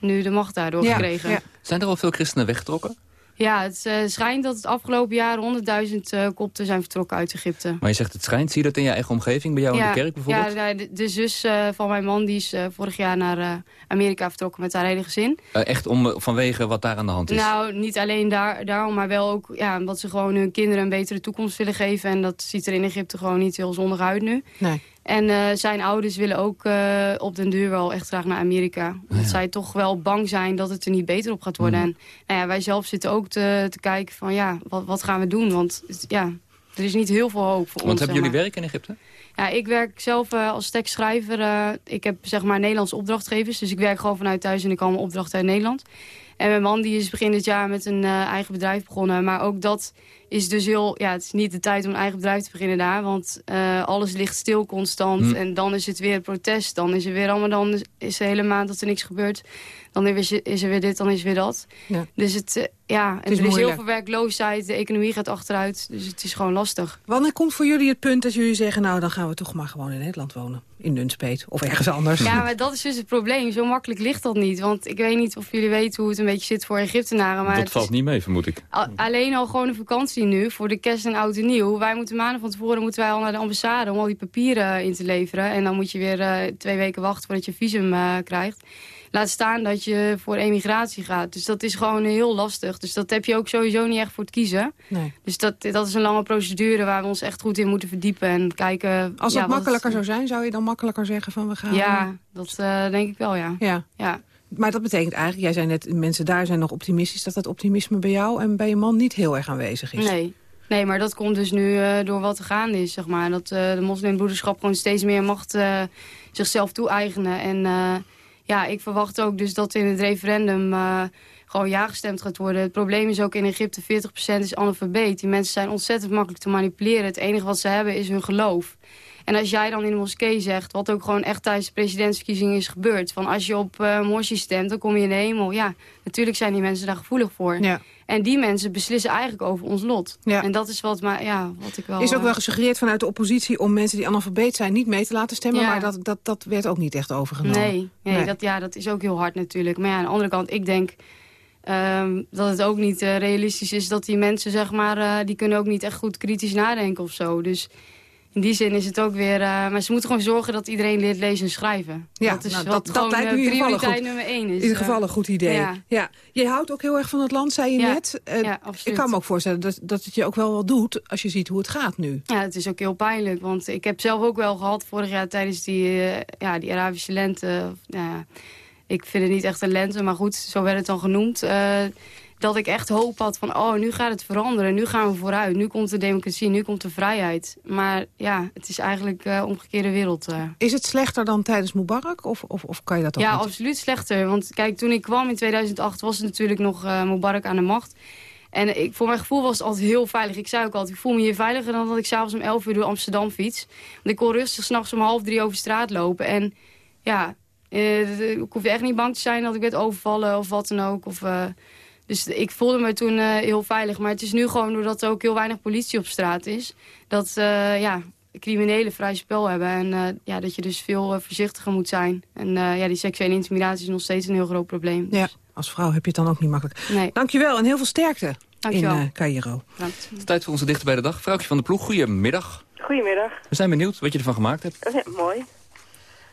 nu de macht daardoor Ja, gekregen. ja. Zijn er al veel christenen weggetrokken? Ja, het eh, schijnt dat het afgelopen jaar 100.000 eh kopten zijn vertrokken uit Egypte. Maar je zegt het schijnt. Zie je dat in je eigen omgeving? Bij jou in de kerk bijvoorbeeld? Ja, de, de zus eh, van mijn man die is eh, vorig jaar naar eh, Amerika vertrokken met haar hele gezin. Eh, echt om, vanwege wat daar aan de hand is? Nou, niet alleen daar, daarom, maar wel ook ja, omdat ze gewoon hun kinderen een betere toekomst willen geven. En dat ziet er in Egypte gewoon niet heel zonnig uit nu. Nee. En eh, zijn ouders willen ook eh, op den duur wel echt graag naar Amerika. Omdat zij toch wel bang zijn dat het er niet beter op gaat worden. En nou ja, wij zelf zitten ook te, te kijken van ja, wat, wat gaan we doen? Want ja, er is niet heel veel hoop voor Want ons. hebben zeg jullie maar. werk in Egypte? Ja, ik werk zelf eh, als tekstschrijver. ik heb zeg maar Nederlandse opdrachtgevers. Dus ik werk gewoon vanuit thuis en ik haal mijn opdrachten uit Nederland. En mijn man die is begin dit jaar met een eigen bedrijf begonnen. Maar ook dat is dus heel... Ja, het is niet de tijd om een eigen bedrijf te beginnen daar. Want eh, alles ligt stil constant. Hm. En dan is het weer protest. Dan is er weer allemaal... Dan is- de hele maand dat er niks gebeurt. Dan is er, is er weer dit, dan is er weer dat. Ja. Dus het... eh, ja, en is er is heel veel werkloosheid. De economie gaat achteruit. Dus het is gewoon lastig. Wanneer komt voor jullie het punt dat jullie zeggen... nou, dan gaan we toch maar gewoon in Nederland wonen? In Nunspeet of ergens anders? Ja, maar dat is dus het probleem. Zo makkelijk ligt dat niet. Want ik weet niet of jullie weten hoe het een beetje zit voor Egyptenaren. Maar dat valt niet mee, vermoed ik. al- alleen al gewoon een vakantie nu voor de kerst en oud en nieuw. Wij moeten maanden van tevoren moeten wij al naar de ambassade om al die papieren in te leveren. En dan moet je weer eh, twee weken wachten voordat je visum eh, krijgt. Laat staan dat je voor emigratie gaat. Dus dat is gewoon heel lastig. Dus dat heb je ook sowieso niet echt voor het kiezen. Nee. Dus dat, dat is een lange procedure waar we ons echt goed in moeten verdiepen. En kijken... Als dat makkelijker zou zijn, zou je dan makkelijker zeggen van we gaan... Ja, dat eh, denk ik wel, ja. Ja. ja. Maar dat betekent eigenlijk, jij zei net, mensen daar zijn nog optimistisch... dat dat optimisme bij jou en bij je man niet heel erg aanwezig is. Nee. Nee, maar dat komt dus nu eh, door wat er gaande is, zeg maar. Dat eh, de moslimbroederschap gewoon steeds meer macht eh, zichzelf toe-eigenen. En ja, ik verwacht ook dus dat in het referendum gewoon ja gestemd gaat worden. Het probleem is ook in Egypte, 40% is analfabeet. Die mensen zijn ontzettend makkelijk te manipuleren. Het enige wat ze hebben is hun geloof. En als jij dan in de moskee zegt, wat ook gewoon echt tijdens de presidentsverkiezingen is gebeurd... van als je op eh Morsi stemt, dan kom je in de hemel. Ja, natuurlijk zijn die mensen daar gevoelig voor. Ja. En die mensen beslissen eigenlijk over ons lot. Ja. En dat is wat, maar, ja, wat ik wel... Is ook eh, wel gesuggereerd vanuit de oppositie om mensen die analfabeet zijn niet mee te laten stemmen. Ja. Maar dat, dat, dat werd ook niet echt overgenomen. Nee, nee, Dat, ja, dat is ook heel hard natuurlijk. Maar ja, aan de andere kant, ik denk ehm, dat het ook niet eh, realistisch is dat die mensen, zeg maar, eh, die kunnen ook niet echt goed kritisch nadenken of zo. Dus in die zin is het ook weer... eh, maar ze moeten gewoon zorgen dat iedereen leert lezen en schrijven. Ja, dat is nou, wat dat, dat lijkt me eh, in ieder geval prioriteit goed. nummer één is. In ieder eh. geval een goed idee. Ja. Ja. Je houdt ook heel erg van het land, zei je Ja. net. Eh, Ja, ik kan me ook voorstellen dat, dat het je ook wel wat doet als je ziet hoe het gaat nu. Ja, het is ook heel pijnlijk. Want ik heb zelf ook wel gehad vorig jaar tijdens die, eh, ja, die Arabische lente. nou ja, ik vind het niet echt een lente, maar goed, zo werd het dan genoemd. Dat ik echt hoop had van, oh, nu gaat het veranderen. Nu gaan we vooruit. Nu komt de democratie, nu komt de vrijheid. Maar ja, het is eigenlijk eh omgekeerde wereld. eh. Is het slechter dan tijdens Mubarak? Of, of, of kan je dat ook Ja, niet? absoluut slechter. Want kijk, toen ik kwam in 2008 was het natuurlijk nog eh Mubarak aan de macht. En ik, voor mijn gevoel was het altijd heel veilig. Ik zei ook altijd, ik voel me hier veiliger dan dat ik s'avonds om 11 uur door Amsterdam fiets. Want ik kon rustig s'nachts om half drie over straat lopen. En ja, ik hoef echt niet bang te zijn dat ik werd overvallen of wat dan ook. Of, dus ik voelde me toen eh, heel veilig. Maar het is nu gewoon doordat er ook heel weinig politie op straat is. Dat eh, ja, criminelen vrij spel hebben. En eh, ja, dat je dus veel voorzichtiger moet zijn. En eh, ja, die seksuele intimidatie is nog steeds een heel groot probleem. Ja, als vrouw heb je het dan ook niet makkelijk. Nee. Dankjewel en heel veel sterkte Dankjewel. in eh Cairo. Bedankt. Het is tijd voor onze dichter bij de dag. Vrouwtje van de ploeg, goedemiddag. Goedemiddag. We zijn benieuwd wat je ervan gemaakt hebt. Ja, mooi.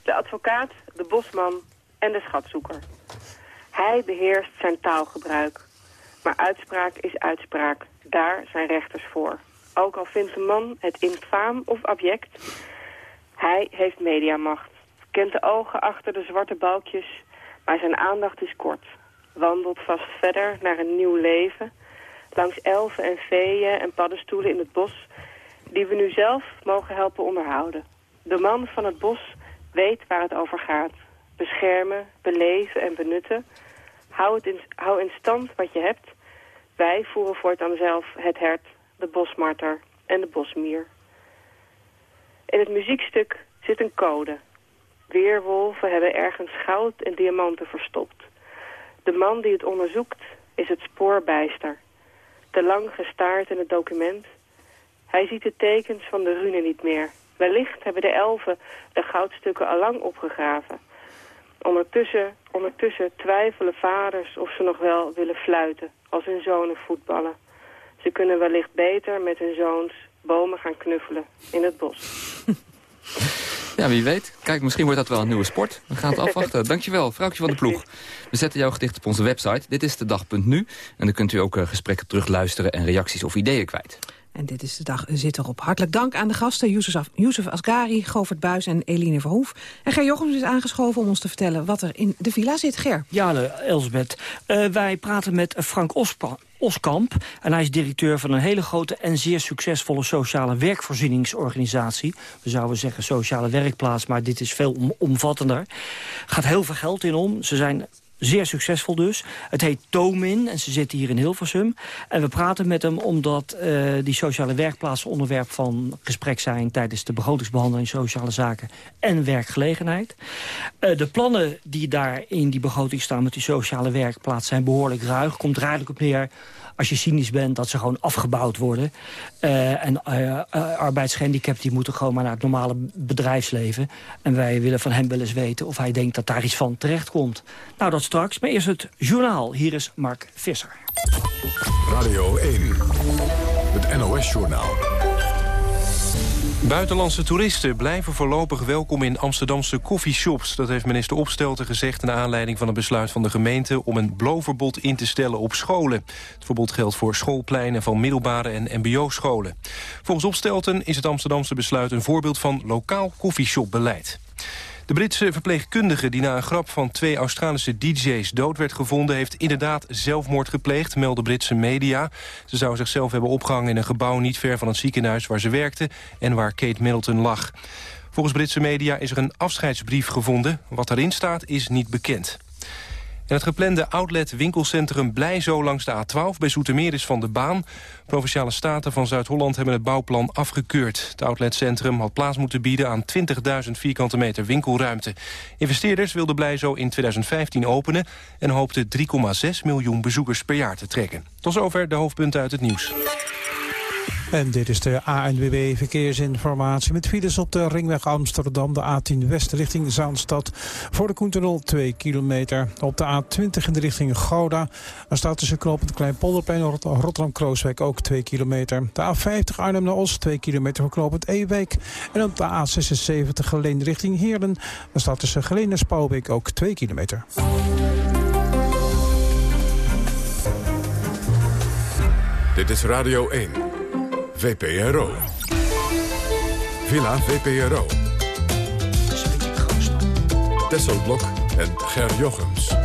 De advocaat, de bosman en de schatzoeker. Hij beheerst zijn taalgebruik. Maar uitspraak is uitspraak. Daar zijn rechters voor. Ook al vindt de man het infaam of abject. Hij heeft mediamacht. Kent de ogen achter de zwarte balkjes. Maar zijn aandacht is kort. Wandelt vast verder naar een nieuw leven. Langs elfen en veeën en paddenstoelen in het bos. Die we nu zelf mogen helpen onderhouden. De man van het bos weet waar het over gaat. Beschermen, beleven en benutten. Hou, het in, hou in stand wat je hebt. Wij voeren voortaan zelf het hert, de bosmarter en de bosmier. In het muziekstuk zit een code. Weerwolven hebben ergens goud en diamanten verstopt. De man die het onderzoekt is het spoorbijster. Te lang gestaard in het document. Hij ziet de tekens van de rune niet meer. Wellicht hebben de elfen de goudstukken allang opgegraven. Ondertussen, ondertussen twijfelen vaders of ze nog wel willen fluiten als hun zonen voetballen. Ze kunnen wellicht beter met hun zoons bomen gaan knuffelen in het bos. Ja, wie weet. Kijk, misschien wordt dat wel een nieuwe sport. We gaan het afwachten. Dankjewel, vrouwtje van de ploeg. We zetten jouw gedicht op onze website. Dit is de dag.nu. En dan kunt u ook eh, gesprekken terugluisteren en reacties of ideeën kwijt. En dit is de dag zit erop. Hartelijk dank aan de gasten Youssef Asgari, Govert Buis en Eline Verhoef. En Ger Jochems is aangeschoven om ons te vertellen wat er in de villa zit. Ger. Ja, Elsbeth. Eh, wij praten met Frank Oskamp. En hij is directeur van een hele grote en zeer succesvolle sociale werkvoorzieningsorganisatie. We zouden zeggen sociale werkplaats, maar dit is veel om, omvattender. gaat heel veel geld in om. Ze zijn Zeer succesvol dus. Het heet Tomin en ze zitten hier in Hilversum. En we praten met hem omdat uh, die sociale werkplaatsen onderwerp van gesprek zijn... tijdens de begrotingsbehandeling sociale zaken en werkgelegenheid. Uh, de plannen die daar in die begroting staan met die sociale werkplaats zijn behoorlijk ruig. Komt er eigenlijk op neer als je cynisch bent, dat ze gewoon afgebouwd worden. Uh, en uh, die moeten gewoon maar naar het normale bedrijfsleven. En wij willen van hem wel eens weten of hij denkt dat daar iets van terecht komt. Nou, dat straks. Maar eerst het journaal. Hier is Mark Visser. Radio 1, het NOS-journaal. Buitenlandse toeristen blijven voorlopig welkom in Amsterdamse coffeeshops. Dat heeft minister Opstelten gezegd naar aanleiding van een besluit van de gemeente... om een blowverbod in te stellen op scholen. Het verbod geldt voor schoolpleinen van middelbare en mbo-scholen. Volgens Opstelten is het Amsterdamse besluit een voorbeeld van lokaal coffeeshopbeleid. De Britse verpleegkundige die na een grap van twee Australische DJ's dood werd gevonden... heeft inderdaad zelfmoord gepleegd, melden Britse media. Ze zou zichzelf hebben opgehangen in een gebouw niet ver van het ziekenhuis waar ze werkte... en waar Kate Middleton lag. Volgens Britse media is er een afscheidsbrief gevonden. Wat daarin staat is niet bekend. Het geplande outlet-winkelcentrum Blijzo langs de A12 bij Zoetermeer is van de baan. Provinciale staten van Zuid-Holland hebben het bouwplan afgekeurd. Het outletcentrum had plaats moeten bieden aan 20.000 vierkante meter winkelruimte. Investeerders wilden Blijzo in 2015 openen... en hoopten 3,6 miljoen bezoekers per jaar te trekken. Tot zover de hoofdpunten uit het nieuws. En dit is de ANWB Verkeersinformatie met files op de ringweg Amsterdam, de A10 West richting Zaanstad. Voor de Koentunnel 2 kilometer. Op de A20 in de richting Gouda. Dan staat tussen knooppunt Kleinpolderplein en Rotterdam-Krooswijk ook 2 kilometer. De A50 Arnhem naar Os 2 kilometer voor knooppunt Ewijk. En op de A76 Geleen richting Heerlen. Dan staat tussen Geleen en Spouwbeek ook 2 kilometer. Dit is Radio 1. VPRO. Villa VPRO. Tesselblok en Ger Jochems.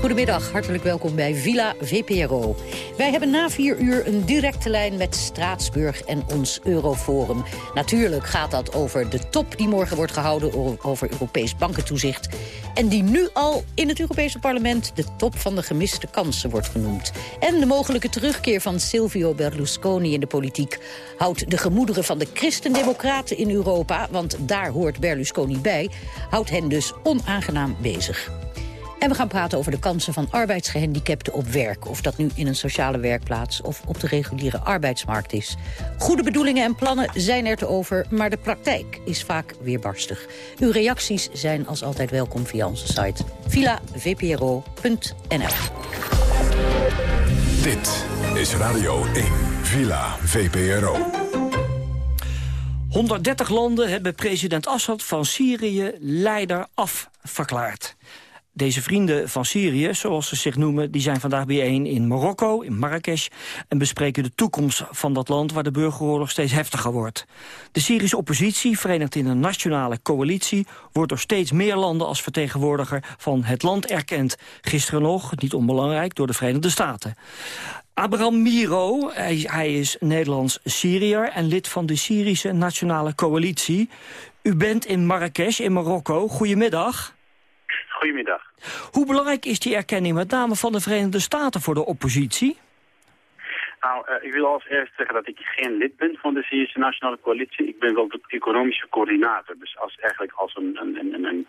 Goedemiddag, hartelijk welkom bij Villa VPRO. Wij hebben na vier uur een directe lijn met Straatsburg en ons Euroforum. Natuurlijk gaat dat over de top die morgen wordt gehouden over Europees bankentoezicht. En die nu al in het Europese parlement de top van de gemiste kansen wordt genoemd. En de mogelijke terugkeer van Silvio Berlusconi in de politiek... houdt de gemoederen van de christendemocraten in Europa... want daar hoort Berlusconi bij, houdt hen dus onaangenaam bezig. En we gaan praten over de kansen van arbeidsgehandicapten op werk. Of dat nu in een sociale werkplaats of op de reguliere arbeidsmarkt is. Goede bedoelingen en plannen zijn er te over, maar de praktijk is vaak weerbarstig. Uw reacties zijn als altijd welkom via onze site villavpro.nl. Dit is Radio 1, Villa VPRO. 130 landen hebben president Assad van Syrië leider afverklaard. Deze vrienden van Syrië, zoals ze zich noemen... die zijn vandaag bijeen in Marokko, in Marrakesh... en bespreken de toekomst van dat land waar de burgeroorlog steeds heftiger wordt. De Syrische oppositie, verenigd in een nationale coalitie... wordt door steeds meer landen als vertegenwoordiger van het land erkend. Gisteren nog, niet onbelangrijk, door de Verenigde Staten. Abraham Miro, hij, hij is Nederlands Syriër en lid van de Syrische Nationale Coalitie. U bent in Marrakesh, in Marokko. Goedemiddag. Goedemiddag. Hoe belangrijk is die erkenning met name van de Verenigde Staten voor de oppositie? Nou, eh, ik wil als eerst zeggen dat ik geen lid ben van de Syrische Nationale Coalitie. Ik ben wel de economische coördinator. Dus als, eigenlijk als een, een, een,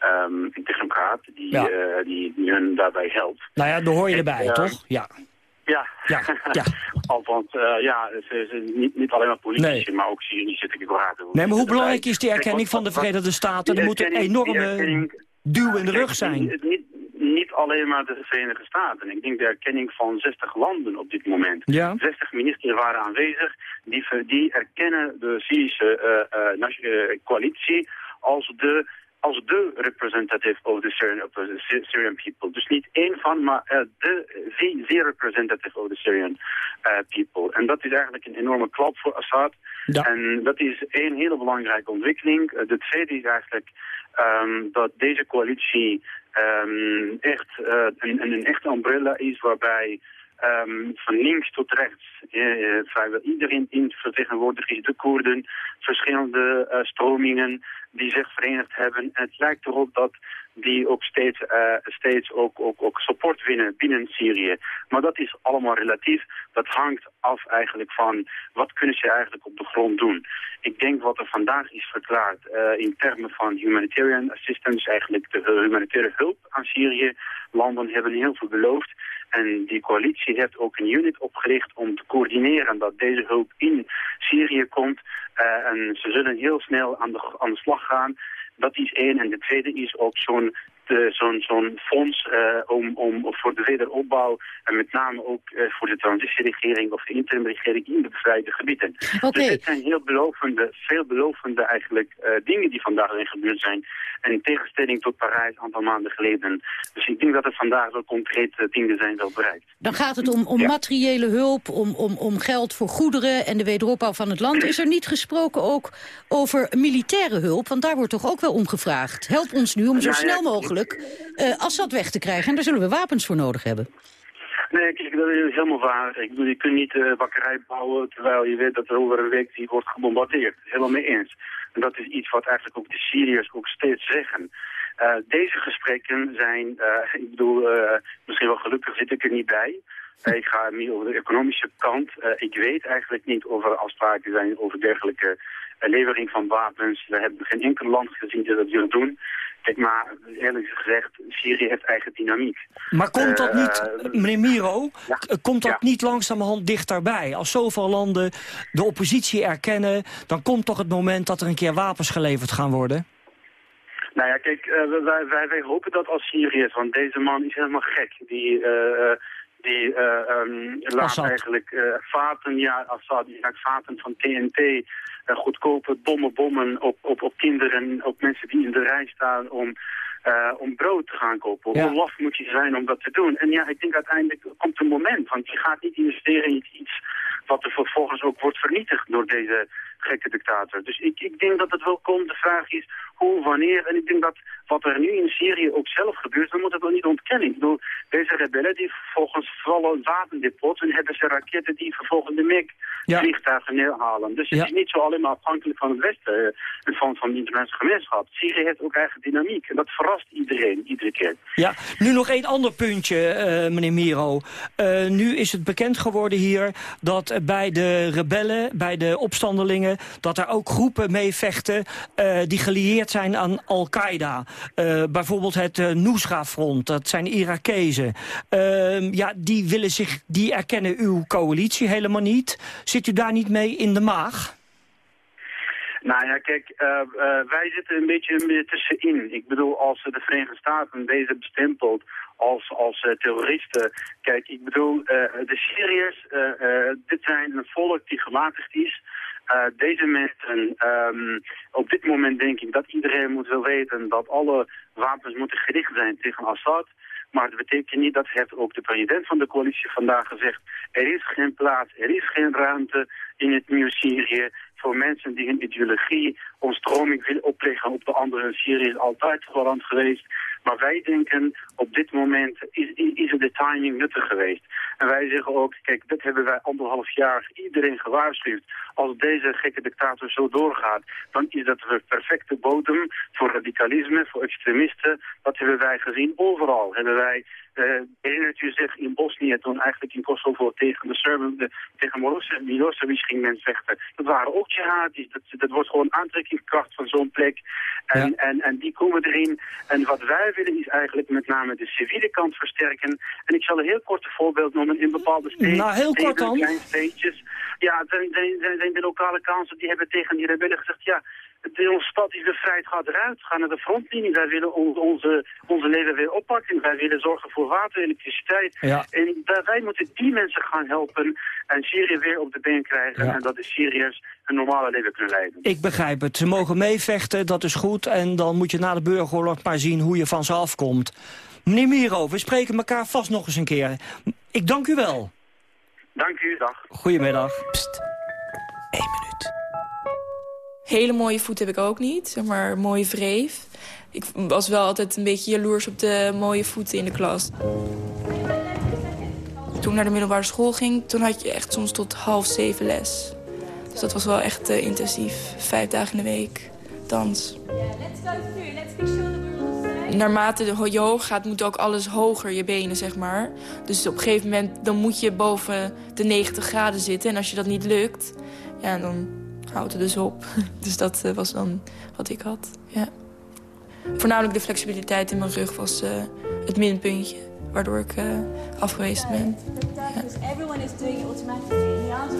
een, technocraat die, Ja. eh, die, die hun daarbij helpt. Nou ja, daar hoor je erbij, eh, toch? Ja. Ja, Ja, ja. althans, ja, ze, ze, niet, niet alleen maar politici, Nee. maar ook Syrische technocraten. Nee, maar hoe belangrijk is die erkenning van de Verenigde Staten? Er moet een enorme duw in de rug zijn. Niet, niet, niet alleen maar de Verenigde Staten. Ik denk de erkenning van 60 landen op dit moment. Ja. 60 ministers waren aanwezig. Die, die erkennen de Syrische eh, coalitie als de als de representative of the Syrian, of the Syrian people. Dus niet één van, maar eh, de, the, the representative of the Syrian eh, people. En dat is eigenlijk een enorme klap voor Assad. En dat is één hele belangrijke ontwikkeling. Eh, de tweede is eigenlijk ehm, dat deze coalitie ehm, echt eh, een, een, een echte umbrella is waarbij ehm, van links tot rechts eh, eh, vrijwel iedereen in vertegenwoordigd is. De Koerden, verschillende eh, stromingen die zich verenigd hebben. En het lijkt erop dat die ook steeds, eh, steeds ook, ook, ook support winnen binnen Syrië. Maar dat is allemaal relatief. Dat hangt af eigenlijk van wat kunnen ze eigenlijk op de grond doen. Ik denk wat er vandaag is verklaard in termen van humanitarian assistance, eigenlijk de humanitaire hulp aan Syrië. Landen hebben heel veel beloofd. En die coalitie heeft ook een unit opgericht om te coördineren dat deze hulp in Syrië komt. Eh, en ze zullen heel snel aan de, aan de slag gaan. Dat is één. En de tweede is ook zo'n zo'n zo'n fonds eh, om, om voor de wederopbouw en met name ook eh, voor de transitieregering of de interimregering in de bevrijde gebieden. Oké. Dus dit zijn heel belovende, veelbelovende eigenlijk eh, dingen die vandaag zijn gebeurd zijn. En in tegenstelling tot Parijs een aantal maanden geleden. Dus ik denk dat er vandaag wel concrete dingen zijn wel bereikt. Dan gaat het om, om materiële hulp, om, om, om geld voor goederen en de wederopbouw van het land. Is er niet gesproken ook over militaire hulp? Want daar wordt toch ook wel om gevraagd. Help ons nu om zo ja, snel mogelijk eh, Assad weg te krijgen. En daar zullen we wapens voor nodig hebben. Nee, kijk, dat is helemaal waar. Ik bedoel, je kunt niet eh bakkerij bouwen terwijl je weet dat er over een week die wordt gebombardeerd. Helemaal mee eens. En dat is iets wat eigenlijk ook de Syriërs ook steeds zeggen. Eh, deze gesprekken zijn, ik bedoel, misschien wel gelukkig zit ik er niet bij. Ik ga meer over de economische kant. Eh, ik weet eigenlijk niet of er afspraken zijn over dergelijke eh, levering van wapens. We hebben geen enkel land gezien dat dat wil doen. Kijk, maar eerlijk gezegd, Syrië heeft eigen dynamiek. Maar komt dat Eh, niet, meneer Miro, komt dat niet langzamerhand dichterbij? Als zoveel landen de oppositie erkennen... dan komt toch het moment dat er een keer wapens geleverd gaan worden? Nou ja, kijk, wij, wij, wij hopen dat als Syriërs, want deze man is helemaal gek. Die, die eh, ehm, laat eigenlijk eh, vaten, ja, Assad, die maakt vaten van TNT, eh, goedkope domme bommen op, op, op kinderen, op mensen die in de rij staan om, om brood te gaan kopen. Ja. Hoe laf moet je zijn om dat te doen? En ja, ik denk uiteindelijk komt een moment, want je gaat niet investeren in iets wat er vervolgens ook wordt vernietigd door deze gekke dictator. Dus ik, ik denk dat het wel komt. De vraag is hoe, wanneer. En ik denk dat wat er nu in Syrië ook zelf gebeurt, dan moet het wel niet ontkennen. Ik bedoel, deze rebellen die vervolgens vallen wapendepots en hebben ze raketten die vervolgens de MiG Ja. vliegtuigen neerhalen. Dus het Ja. is niet zo alleen maar afhankelijk van het Westen eh, en van, van de internationale gemeenschap. Syrië heeft ook eigen dynamiek en dat verrast iedereen, iedere keer. Ja, nu nog één ander puntje, eh, meneer Miro. Eh, nu is het bekend geworden hier dat bij de rebellen, bij de opstandelingen... dat er ook groepen meevechten eh, die gelieerd zijn aan Al-Qaeda. Eh, bijvoorbeeld het eh, Nusra-front, dat zijn Irakezen. Eh, ja, die, willen zich, die erkennen uw coalitie helemaal niet. Zit u daar niet mee in de maag? Nou ja, kijk, eh, wij zitten een beetje, tussenin. Ik bedoel, als de Verenigde Staten deze bestempelt als, als terroristen... Kijk, ik bedoel, de Syriërs, dit zijn een volk die gematigd is... Eh, deze mensen, ehm, op dit moment denk ik dat iedereen moet wel weten dat alle wapens moeten gericht zijn tegen Assad. Maar dat betekent niet, dat heeft ook de president van de coalitie vandaag gezegd, er is geen plaats, er is geen ruimte in het nieuwe Syrië voor mensen die hun ideologie of stroming willen opleggen op de andere. Syrië is altijd tolerant geweest. Maar wij denken, op dit moment is, is de timing nuttig geweest. En wij zeggen ook, kijk, dat hebben wij anderhalf jaar iedereen gewaarschuwd. Als deze gekke dictator zo doorgaat, dan is dat de perfecte bodem voor radicalisme, voor extremisten. Dat hebben wij gezien overal. Hebben wij uh, herinnert u zich in Bosnië toen eigenlijk in Kosovo tegen de Serben, de, tegen Milosevic ging men vechten. Dat waren ook jihadis. Dat, dat wordt gewoon aantrekkingskracht van zo'n plek. En, Ja. en, en die komen erin. En wat wij willen is eigenlijk met name de civiele kant versterken. En ik zal een heel kort voorbeeld noemen in bepaalde steden. Nou, heel kort dan. kleine steentjes. Ja, zijn de lokale kansen die hebben tegen die rebellen gezegd, ja, de, onze stad is bevrijd, gaat eruit, ga naar de frontlinie. Wij willen ons, onze, onze leven weer oppakken. Wij willen zorgen voor water, elektriciteit. Ja. En daar, wij moeten die mensen gaan helpen en Syrië weer op de been krijgen. Ja. En dat de Syriërs een normale leven kunnen leiden. Ik begrijp het. Ze mogen meevechten, dat is goed. En dan moet je na de burgeroorlog maar zien hoe je van ze afkomt. Meneer Miro, we spreken elkaar vast nog eens een keer. Ik dank u wel. Dank u, dag. Goedemiddag. Hele mooie voet heb ik ook niet, zeg maar mooie wreef. Ik was wel altijd een beetje jaloers op de mooie voeten in de klas. Toen ik naar de middelbare school ging, toen had je echt soms tot half zeven les. Dus dat was wel echt eh, intensief. Vijf dagen in de week, dans. Naarmate je hoog gaat, moet ook alles hoger, je benen, zeg maar. Dus op een gegeven moment dan moet je boven de 90 graden zitten. En als je dat niet lukt, ja, dan houdt het dus op. Dus dat eh, was dan wat ik had, ja. Voornamelijk de flexibiliteit in mijn rug was eh, het minpuntje. Waardoor ik eh, afgewezen ben.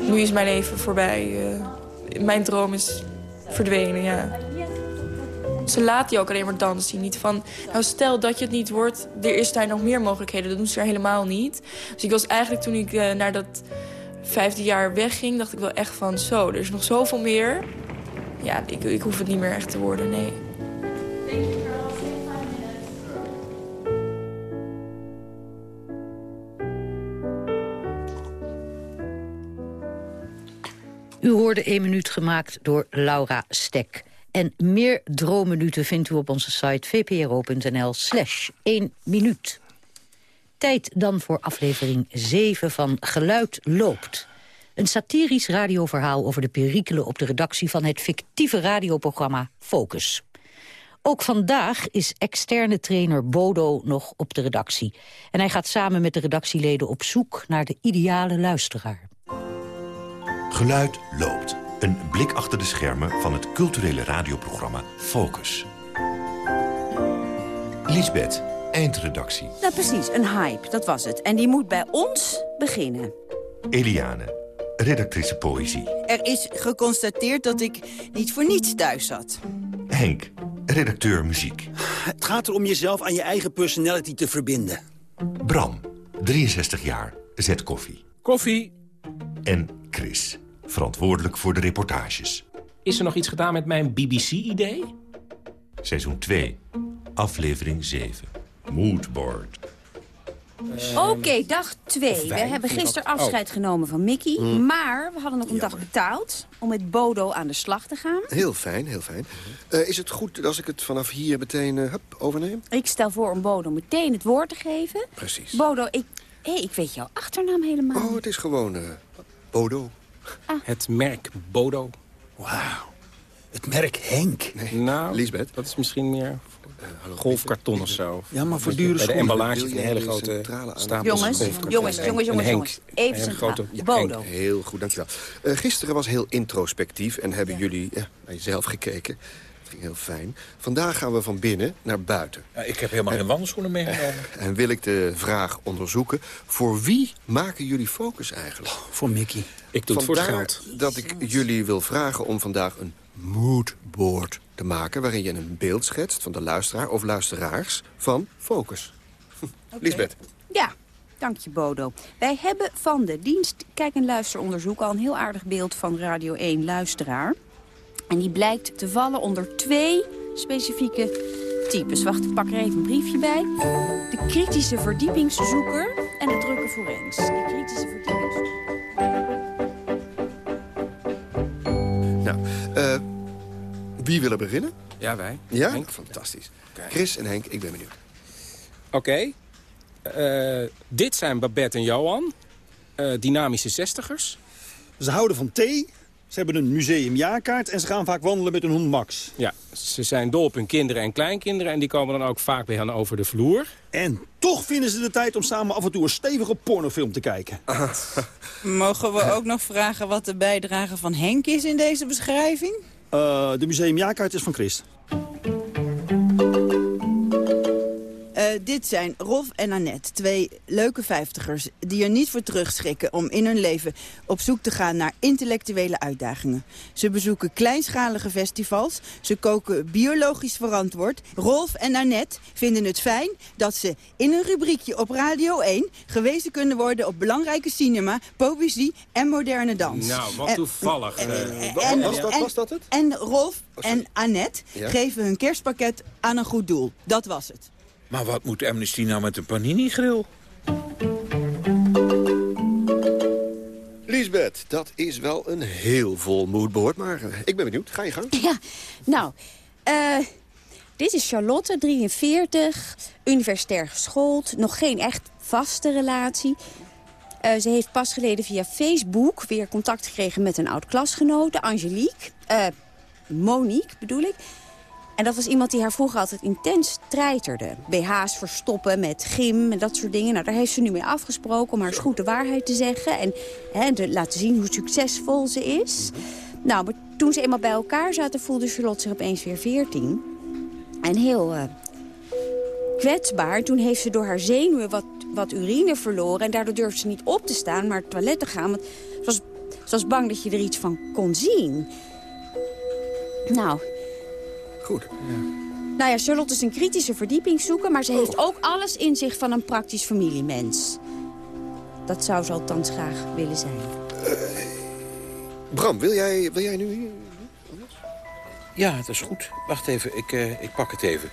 Nu is mijn leven voorbij. mijn droom is verdwenen, ja. Ze laten je ook alleen maar dansen zien. Niet van, nou stel dat je het niet wordt, er is daar nog meer mogelijkheden. Dat doen ze er helemaal niet. Dus ik was eigenlijk toen ik naar dat vijfde jaar wegging, dacht ik wel echt van zo, er is nog zoveel meer. Ja, ik, ik hoef het niet meer echt te worden, nee. U hoorde 1 minuut gemaakt door Laura Stek. En meer droomminuten vindt u op onze site vpro.nl slash 1 minuut. Tijd dan voor aflevering 7 van Geluid loopt. Een satirisch radioverhaal over de perikelen op de redactie... van het fictieve radioprogramma Focus. Ook vandaag is externe trainer Bodo nog op de redactie. En hij gaat samen met de redactieleden op zoek naar de ideale luisteraar. Geluid loopt. Een blik achter de schermen van het culturele radioprogramma Focus. Lisbeth, eindredactie. Nou precies, een hype, dat was het. En die moet bij ons beginnen. Eliane, redactrice poëzie. Er is geconstateerd dat ik niet voor niets thuis zat. Henk, redacteur muziek. Het gaat erom jezelf aan je eigen personality te verbinden. Bram, 63 jaar, zet koffie. Koffie. En Chris, verantwoordelijk voor de reportages. Is er nog iets gedaan met mijn BBC-idee? Seizoen 2, aflevering 7. Moodboard. Oké, dag 2. We hebben gisteren ook. afscheid genomen van Mickey. Mm. Maar we hadden nog een dag betaald om met Bodo aan de slag te gaan. Heel fijn, heel fijn. Eh, is het goed als ik het vanaf hier meteen eh, hup, overneem? Ik stel voor om Bodo meteen het woord te geven. Precies. Bodo, ik, hey, ik weet jouw achternaam helemaal. Oh, het is gewoon eh, Bodo. Het merk Bodo. Wauw. Het merk Henk. Nou, Lisbeth. dat is misschien meer golfkarton of zo. Ja, maar voor dure Bij de schoenen. emballage Wil van jij hele de grote stapels Jongens, jongens, En- jongens, en jongens, Henk, jongens. Even een centraal. grote Ja, Bodo. Heel goed, dankjewel. Eh gisteren was heel introspectief en hebben jullie ja, naar jezelf gekeken. Dat ging heel fijn. Vandaag gaan we van binnen naar buiten. ik heb helemaal geen wandelschoenen meegenomen. En wil ik de vraag onderzoeken... voor wie maken jullie focus eigenlijk? Voor Mickey. Ik doe het voor het geld. dat ik jullie wil vragen om vandaag een moodboard te maken... waarin je een beeld schetst van de luisteraar of luisteraars van Focus. Lisbeth. Ja, dank je Bodo. Wij hebben van de dienst Kijk- en Luisteronderzoek... al een heel aardig beeld van Radio 1 Luisteraar. En die blijkt te vallen onder twee specifieke types. Wacht, ik pak er even een briefje bij. De kritische verdiepingszoeker en de drukke forens. De kritische verdiepingszoeker. Wie wil er beginnen? Ja, wij. Ja? Henk. Fantastisch. Chris en Henk, ik ben benieuwd. Oké. Eh, dit zijn Babette en Johan. Eh, dynamische zestigers. Ze houden van thee, ze hebben een museumjaarkaart... en ze gaan vaak wandelen met hun hond Max. Ja, ze zijn dol op hun kinderen en kleinkinderen... en die komen dan ook vaak bij hen over de vloer. En toch vinden ze de tijd om samen af en toe een stevige pornofilm te kijken. Mogen we ook nog vragen wat de bijdrage van Henk is in deze beschrijving? Eh, de museumjaarkaart is van Christ. Eh, dit zijn Rolf en Annette, twee leuke vijftigers... die er niet voor terugschrikken om in hun leven op zoek te gaan naar intellectuele uitdagingen. Ze bezoeken kleinschalige festivals, ze koken biologisch verantwoord. Rolf en Annette vinden het fijn dat ze in een rubriekje op Radio 1... gewezen kunnen worden op belangrijke cinema, poëzie en moderne dans. Nou, wat En- toevallig. eh. en, was dat- en- was dat het? En Rolf en Annette Ja? geven hun kerstpakket aan een goed doel. Dat was het. Maar wat moet Amnesty nou met een panini-grill? Liesbeth, dat is wel een heel vol moodboard, maar eh, ik ben benieuwd. Ga je gang. Ja, nou, eh, dit is Charlotte, 43, universitair geschoold. Nog geen echt vaste relatie. Eh, ze heeft pas geleden via Facebook weer contact gekregen met een oud-klasgenote, Angelique. Eh, Monique bedoel ik. En dat was iemand die haar vroeger altijd intens treiterde. BH's verstoppen met gym en dat soort dingen. Nou, daar heeft ze nu mee afgesproken om haar eens goed de waarheid te zeggen. En hè, te laten zien hoe succesvol ze is. Nou, maar toen ze eenmaal bij elkaar zaten, voelde Charlotte zich opeens weer 14. En heel eh, kwetsbaar. Toen heeft ze door haar zenuwen wat, wat urine verloren. En daardoor durfde ze niet op te staan, maar het toilet te gaan. Want ze was, ze was bang dat je er iets van kon zien. Nou, Goed. nou ja, Charlotte is een kritische verdiepingszoeker... maar ze heeft ook alles in zich van een praktisch familiemens. Dat zou ze althans graag willen zijn. Bram, wil jij, wil jij nu... Ja, dat is goed. Wacht even, ik, eh, ik pak het even.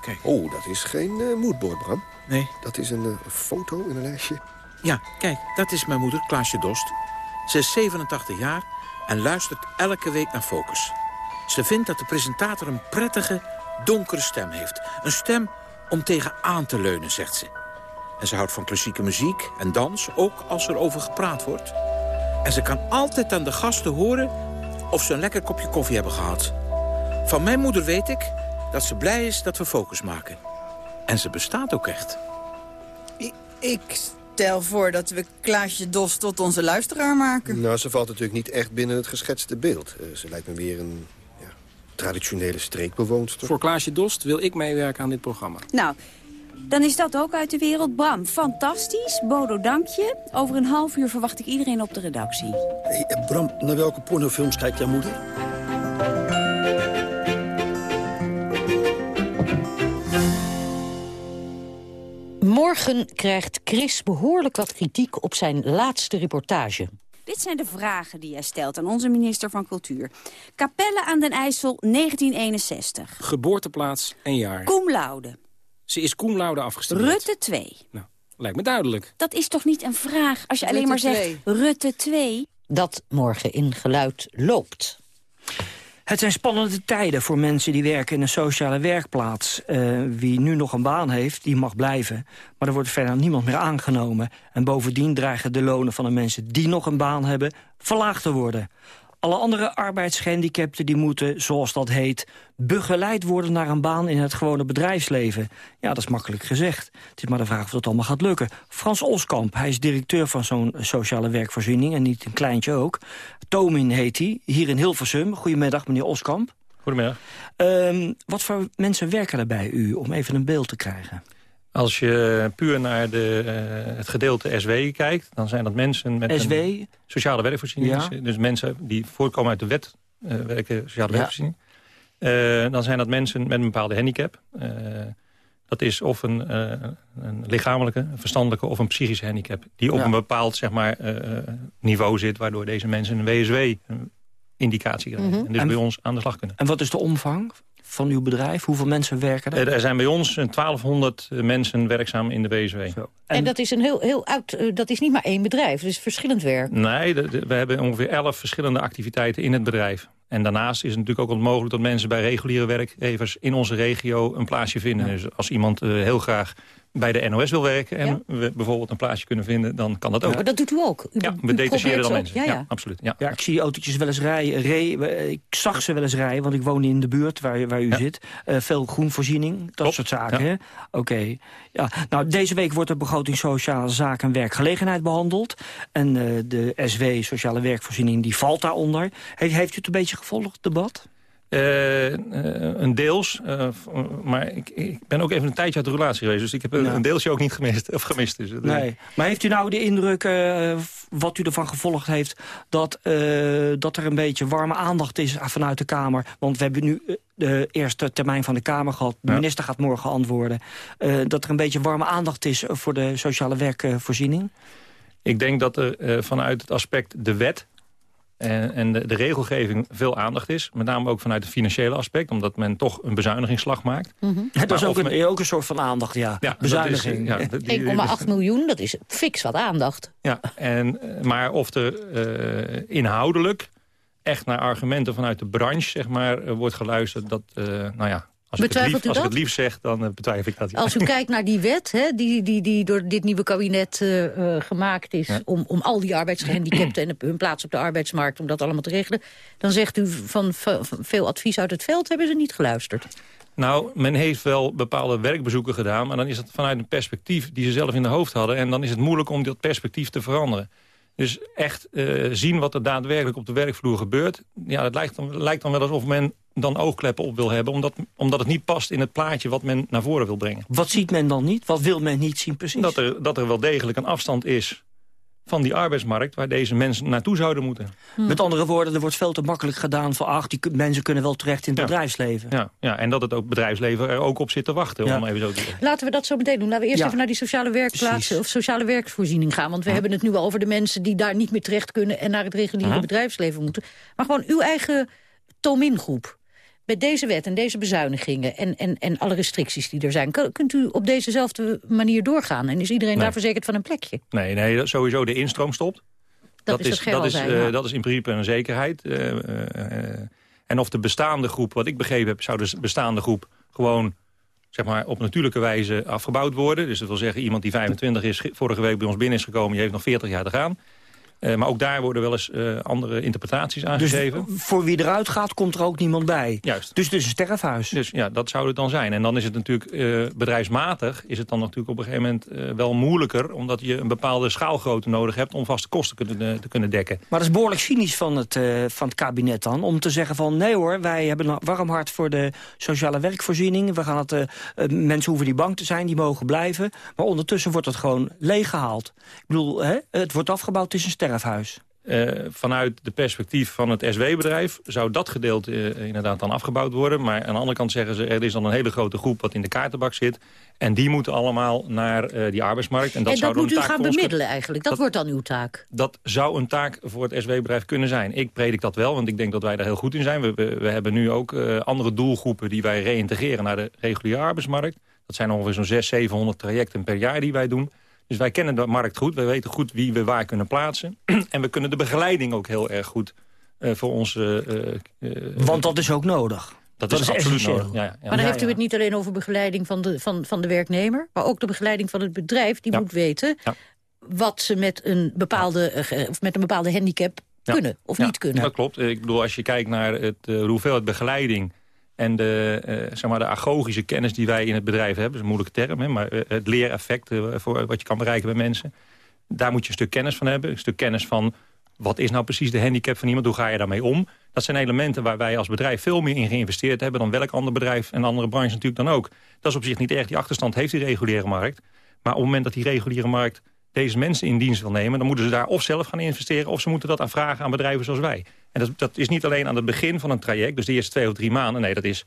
Kijk. Oh, dat is geen eh, moodboard, Bram. Nee. Dat is een eh, foto in een lijstje. Ja, kijk, dat is mijn moeder, Klaasje Dost. Ze is 87 jaar en luistert elke week naar Focus. Ze vindt dat de presentator een prettige, donkere stem heeft. Een stem om tegenaan te leunen, zegt ze. En ze houdt van klassieke muziek en dans, ook als er over gepraat wordt. En ze kan altijd aan de gasten horen of ze een lekker kopje koffie hebben gehad. Van mijn moeder weet ik dat ze blij is dat we Focus maken. En ze bestaat ook echt. Ik stel voor dat we Klaasje Dos tot onze luisteraar maken. Nou, ze valt natuurlijk niet echt binnen het geschetste beeld. Eh, ze lijkt me weer een traditionele streekbewoonster. Voor Klaasje Dost wil ik meewerken aan dit programma. Nou, dan is dat ook uit de wereld. Bram, fantastisch. Bodo, dank je. Over een half uur verwacht ik iedereen op de redactie. Hey, eh, Bram, naar welke pornofilms kijkt jouw moeder? Morgen krijgt Chris behoorlijk wat kritiek op zijn laatste reportage. Dit zijn de vragen die hij stelt aan onze minister van Cultuur. Capelle aan den IJssel, 1961. Geboorteplaats en jaar. Cum laude. Ze is cum laude afgestudeerd. Rutte 2. Lijkt me duidelijk. Dat is toch niet een vraag als je alleen Rutte maar zegt 2. Rutte 2? Dat morgen in Geluid loopt. Het zijn spannende tijden voor mensen die werken in een sociale werkplaats. Eh, wie nu nog een baan heeft, die mag blijven. Maar er wordt verder niemand meer aangenomen. En bovendien dreigen de lonen van de mensen die nog een baan hebben... verlaagd te worden. Alle andere arbeidsgehandicapten die moeten, zoals dat heet... begeleid worden naar een baan in het gewone bedrijfsleven. Ja, dat is makkelijk gezegd. Het is maar de vraag of dat allemaal gaat lukken. Frans Oskamp, hij is directeur van zo'n sociale werkvoorziening... en niet een kleintje ook. Tomin heet hij, hier in Hilversum. Goedemiddag, meneer Oskamp. Goedemiddag. Ehm, wat voor mensen werken er bij u, om even een beeld te krijgen? Als je puur naar de, eh, het gedeelte SW kijkt... dan zijn dat mensen met SW? een sociale werkvoorziening. Ja. Dus mensen die voortkomen uit de wet eh, werken sociale Ja. werkvoorziening. Eh, dan zijn dat mensen met een bepaalde handicap. Dat is of een, een lichamelijke, een verstandelijke of een psychische handicap. Die op Ja. een bepaald zeg maar, niveau zit... waardoor deze mensen een WSW-indicatie krijgen. Mhm. En dus En- bij ons aan de slag kunnen. En wat is de omvang van uw bedrijf? Hoeveel mensen werken er? Eh, Er zijn bij ons een 1200 mensen werkzaam in de BSW. En, dat is een heel, heel oud, eh, dat is niet maar één bedrijf, het is verschillend werk. Nee, we hebben ongeveer 11 verschillende activiteiten in het bedrijf. En daarnaast is het natuurlijk ook onmogelijk dat mensen bij reguliere werkgevers in onze regio een plaatsje vinden. Dus als iemand uh, heel graag bij de NOS wil werken... en we bijvoorbeeld een plaatsje kunnen vinden, dan kan dat ook. Maar dat doet u ook? U, ja, we detacheren dan mensen. Ja, ja. absoluut. Ja. ja, ik zie autootjes wel eens rijden. Re, ik zag ze wel eens rijden, want ik woon in de buurt waar, waar u zit. Uh, veel groenvoorziening, dat soort zaken. Oké. Ja. Nou, deze week wordt de begroting Sociale Zaken en Werkgelegenheid behandeld. En uh, de SW, Sociale Werkvoorziening, die valt daaronder. He, heeft u het een beetje gevolgd, debat? Uh, een deels, uh, maar ik, ik, ben ook even een tijdje uit de relatie geweest... dus ik heb ja. een deelsje ook niet gemist. Of gemist dus, nee. Maar heeft u nou de indruk, uh, wat u ervan gevolgd heeft... Dat, dat er een beetje warme aandacht is vanuit de Kamer? Want we hebben nu de eerste termijn van de Kamer gehad. De ja. minister gaat morgen antwoorden. dat er een beetje warme aandacht is voor de sociale werkvoorziening? Ik denk dat er vanuit het aspect de wet en, en de, de, regelgeving veel aandacht is. Met name ook vanuit het financiële aspect. Omdat men toch een bezuinigingsslag maakt. Mm -hmm. Dat is ook een, men... ook een soort van aandacht, ja. ja Bezuiniging. Ja, 1,8 miljoen, dat is fix wat aandacht. Ja, en, maar of er uh, inhoudelijk echt naar argumenten vanuit de branche zeg maar, uh, wordt geluisterd... dat, uh, nou ja, als, ik het, lief, als ik het lief zeg, dan uh, betwijfel ik dat. Als u kijkt naar die wet, hè, die, die, die door dit nieuwe kabinet uh, uh, gemaakt is... Ja. Om, om al die arbeidsgehandicapten en hun plaats op de arbeidsmarkt... om dat allemaal te regelen, dan zegt u van, van veel advies uit het veld... hebben ze niet geluisterd. Nou, men heeft wel bepaalde werkbezoeken gedaan... maar dan is het vanuit een perspectief die ze zelf in de hoofd hadden... en dan is het moeilijk om dat perspectief te veranderen. Dus echt uh, zien wat er daadwerkelijk op de werkvloer gebeurt... ja, het lijkt dan, lijkt dan wel alsof men dan oogkleppen op wil hebben... Omdat, omdat het niet past in het plaatje wat men naar voren wil brengen. Wat ziet men dan niet? Wat wil men niet zien precies? Dat er, dat er wel degelijk een afstand is van die arbeidsmarkt waar deze mensen naartoe zouden moeten. Hm. Met andere woorden, er wordt veel te makkelijk gedaan van... ach, die mensen kunnen wel terecht in het ja. bedrijfsleven. Ja, ja, en dat het ook bedrijfsleven er ook op zit te wachten. Ja. Om even zo te zeggen. Laten we dat zo meteen doen. Laten we eerst even naar die sociale werkplaatsen Precies. of sociale werkvoorziening gaan. Want we hebben het nu al over de mensen die daar niet meer terecht kunnen... en naar het reguliere bedrijfsleven moeten. Maar gewoon uw eigen Tomin-groep met deze wet en deze bezuinigingen en, en, en alle restricties die er zijn... kunt u op dezezelfde manier doorgaan? En is iedereen nee. daar verzekerd van een plekje? Nee, nee sowieso de instroom stopt. Dat, dat is, dat, is, zijn, uh, ja. dat is in principe een zekerheid. Uh, uh, en of de bestaande groep, wat ik begrepen heb... zou de bestaande groep gewoon zeg maar, op natuurlijke wijze afgebouwd worden. Dus dat wil zeggen, iemand die 25 is, vorige week bij ons binnen is gekomen... die heeft nog 40 jaar te gaan. Uh, maar ook daar worden wel eens uh, andere interpretaties aangegeven. Dus voor wie eruit gaat, komt er ook niemand bij? Juist. Dus het is een sterfhuis? Dus ja, dat zou het dan zijn. En dan is het natuurlijk uh, bedrijfsmatig... is het dan natuurlijk op een gegeven moment wel moeilijker... omdat je een bepaalde schaalgrootte nodig hebt... om vaste kosten kunnen, te kunnen dekken. Maar dat is behoorlijk cynisch van het, van het kabinet dan... om te zeggen van nee hoor, wij hebben een warm hart voor de sociale werkvoorziening. We gaan het, mensen hoeven niet bang te zijn, die mogen blijven. Maar ondertussen wordt het gewoon leeggehaald. Ik bedoel, hè, het wordt afgebouwd, het is een sterfhuis. Uh, vanuit de perspectief van het SW-bedrijf zou dat gedeelte uh, inderdaad dan afgebouwd worden. Maar aan de andere kant zeggen ze, er is dan een hele grote groep wat in de kaartenbak zit. En die moeten allemaal naar uh, die arbeidsmarkt. En dat, en dat zou moet u gaan bemiddelen eigenlijk, dat, dat, wordt dan uw taak. Dat zou een taak voor het SW-bedrijf kunnen zijn. Ik predik dat wel, want ik denk dat wij daar heel goed in zijn. We, we, we hebben nu ook andere doelgroepen die wij reïntegreren naar de reguliere arbeidsmarkt. Dat zijn ongeveer zo'n 600, 700 trajecten per jaar die wij doen. Dus wij kennen de markt goed. We weten goed wie we waar kunnen plaatsen. en we kunnen de begeleiding ook heel erg goed uh, voor onze... Uh, uh, Want dat is ook nodig. Dat, dat is, is absoluut essentieel. nodig. Ja, ja. Maar dan heeft u het niet alleen over begeleiding van de, van, van de werknemer... maar ook de begeleiding van het bedrijf. Die moet weten wat ze met een bepaalde, of met een bepaalde handicap kunnen of niet kunnen. Dat klopt. Ik bedoel, als je kijkt naar het, hoeveelheid begeleiding en de, uh, zeg maar de agogische kennis die wij in het bedrijf hebben... is een moeilijke term, hè, maar uh, het leereffect uh, voor wat je kan bereiken bij mensen... daar moet je een stuk kennis van hebben. Een stuk kennis van wat is nou precies de handicap van iemand, hoe ga je daarmee om? Dat zijn elementen waar wij als bedrijf veel meer in geïnvesteerd hebben... dan welk ander bedrijf en andere branche natuurlijk dan ook. Dat is op zich niet erg. Die achterstand heeft die reguliere markt. Maar op het moment dat die reguliere markt deze mensen in dienst wil nemen... dan moeten ze daar of zelf gaan investeren... of ze moeten dat aan vragen aan bedrijven zoals wij. En dat, dat is niet alleen aan het begin van een traject... dus de eerste twee of drie maanden. Nee, dat is...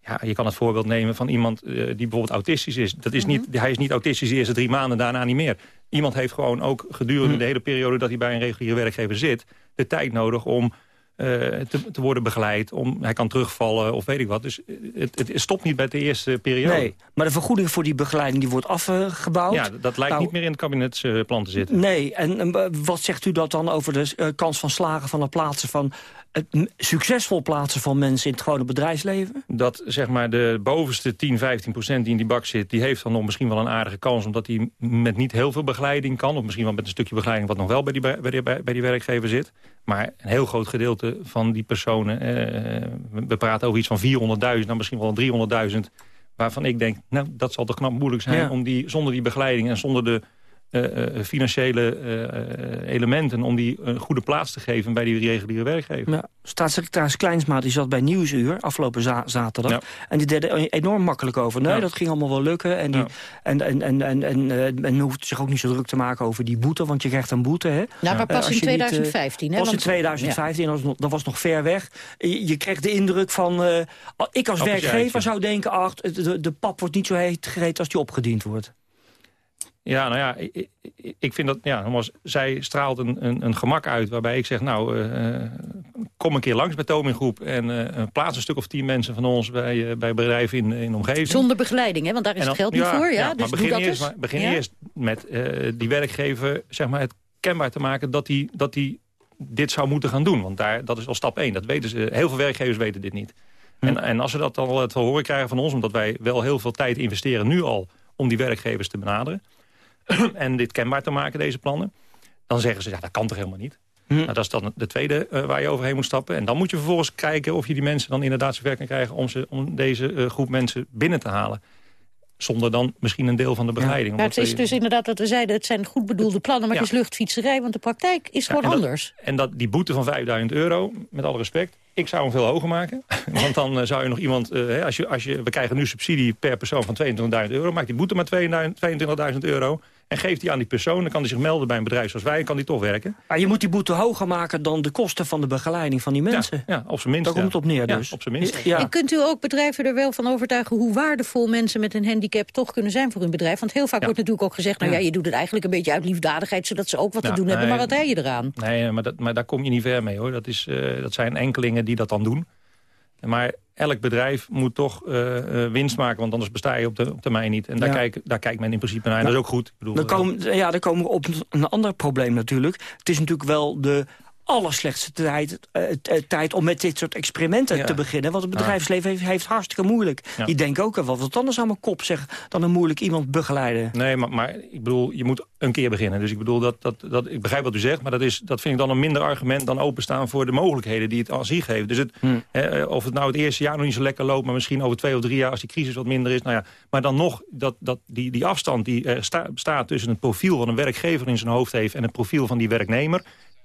Ja, je kan het voorbeeld nemen van iemand uh, die bijvoorbeeld autistisch is. Dat is niet, hij is niet autistisch de eerste drie maanden, daarna niet meer. Iemand heeft gewoon ook gedurende de hele periode... dat hij bij een reguliere werkgever zit... de tijd nodig om eh, te, te, worden begeleid. Om, hij kan terugvallen of weet ik wat. Dus het, het stopt niet bij de eerste periode. Nee, maar de vergoeding voor die begeleiding die wordt afgebouwd. Ja, dat lijkt Nou, niet meer in het kabinetsplan te zitten. Nee, en, en wat zegt u dat dan over de eh, kans van slagen van het plaatsen van... het succesvol plaatsen van mensen in het gewone bedrijfsleven? Dat zeg maar de bovenste 10, 15 procent die in die bak zit... die heeft dan nog misschien wel een aardige kans... omdat hij met niet heel veel begeleiding kan. Of misschien wel met een stukje begeleiding... wat nog wel bij die, bij die, bij die werkgever zit. Maar een heel groot gedeelte van die personen... eh, we praten over iets van 400.000, nou misschien wel 300.000... waarvan ik denk, nou, dat zal toch knap moeilijk zijn... Ja. om die zonder die begeleiding en zonder de eh, eh, financiële eh, elementen... om die een goede plaats te geven bij die reguliere werkgever. Ja, staatssecretaris Kleinsma die zat bij Nieuwsuur afgelopen za- zaterdag. Ja. En die deed er enorm makkelijk over. Nee, Ja. dat ging allemaal wel lukken. En, die, Ja. en, en, en, en, en eh, men hoeft zich ook niet zo druk te maken over die boete. Want je krijgt een boete. Hè? maar Eh, pas in je niet, eh, 2015, hè, Pas in want- 2015, dat, was nog, dat was nog ver weg. Je, je kreeg de indruk van... eh, ik als werkgever zou denken... ach, de, de, pap wordt niet zo heet gegeten als die opgediend wordt. Ja, nou ja, ik, ik- ik vind dat, ja, nogmaals, zij straalt een, een, een gemak uit waarbij ik zeg, nou, eh, eh, kom een keer langs bij Toming Groep en eh, plaats een stuk of tien mensen van ons bij, eh, bij bedrijven in, in de omgeving. Zonder begeleiding, hè? want daar is het geld niet voor. Ja, maar dus doe begin dat eerst, maar begin Ja? eerst met eh, die werkgever zeg maar, het kenbaar te maken dat hij dat die dit zou moeten gaan doen. Want daar, dat is al stap één. Dat weten ze. Heel veel werkgevers weten dit niet. En, en als ze dat al het horen krijgen van ons, omdat wij wel heel veel tijd investeren nu al om die werkgevers te benaderen en dit kenbaar te maken, deze plannen, dan zeggen ze, ja, dat kan toch helemaal niet. Nou, dat is dan de tweede eh, waar je overheen moet stappen. En dan moet je vervolgens kijken of je die mensen dan inderdaad zover kan krijgen... om, ze, om deze eh, groep mensen binnen te halen. Zonder dan misschien een deel van de begeleiding. Ja, het Omdat is dus inderdaad wat we zeiden, het zijn goed bedoelde plannen, maar het is luchtfietserij, want de praktijk is Ja, gewoon en dat- anders. En dat, die boete van 5000 euro, met alle respect... ik zou hem veel hoger maken. Want dan eh, zou je nog iemand... hè, als je, als je, we krijgen nu subsidie per persoon van 22.000 euro. Maak die boete maar 22.000 euro. En geeft die aan die persoon. Dan kan die zich melden bij een bedrijf zoals wij. En kan die toch werken. Maar je moet die boete hoger maken dan de kosten van de begeleiding van die mensen. Ja, op zijn minst. Daar komt het op neer Ja, dus. op zijn minst. Ja. En kunt u ook bedrijven er wel van overtuigen hoe waardevol mensen met een handicap toch kunnen zijn voor hun bedrijf? Want heel vaak wordt natuurlijk ook gezegd, nou ja, Ja. je doet het eigenlijk een beetje uit liefdadigheid, zodat ze ook wat Ja, te doen hebben, maar wat rij je eraan? Nee, maar, dat, maar daar kom je niet ver mee hoor. Dat, is, eh, dat zijn enkelingen die dat dan doen. Maar elk bedrijf moet toch eh, eh, winst maken, want anders besta je op, de, op termijn niet. En daar, Ja. kijkt, daar kijkt men in principe naar. En dat is ook goed. Ik bedoel, Dan eh, komen, ja, dan komen we op een ander probleem natuurlijk. Het is natuurlijk wel de allerslechtste tijd, eh, eh, tijd om met dit soort experimenten Ja. te beginnen. Want het bedrijfsleven heeft, heeft hartstikke moeilijk. Ja. Die denken ook, eh, wat wat anders aan mijn kop zeg, dan een moeilijk iemand begeleiden. Nee, maar, maar ik bedoel, je moet een keer beginnen. Dus ik bedoel, dat, dat, dat, ik begrijp wat u zegt... maar dat, is, dat vind ik dan een minder argument dan openstaan... voor de mogelijkheden die het aan zich geeft. Dus het, hè, of het nou het eerste jaar nog niet zo lekker loopt... maar misschien over twee of drie jaar als die crisis wat minder is. Nou ja, maar dan nog, dat, dat, die, die afstand die er sta- bestaat... tussen het profiel wat een werkgever in zijn hoofd heeft... en het profiel van die werknemer...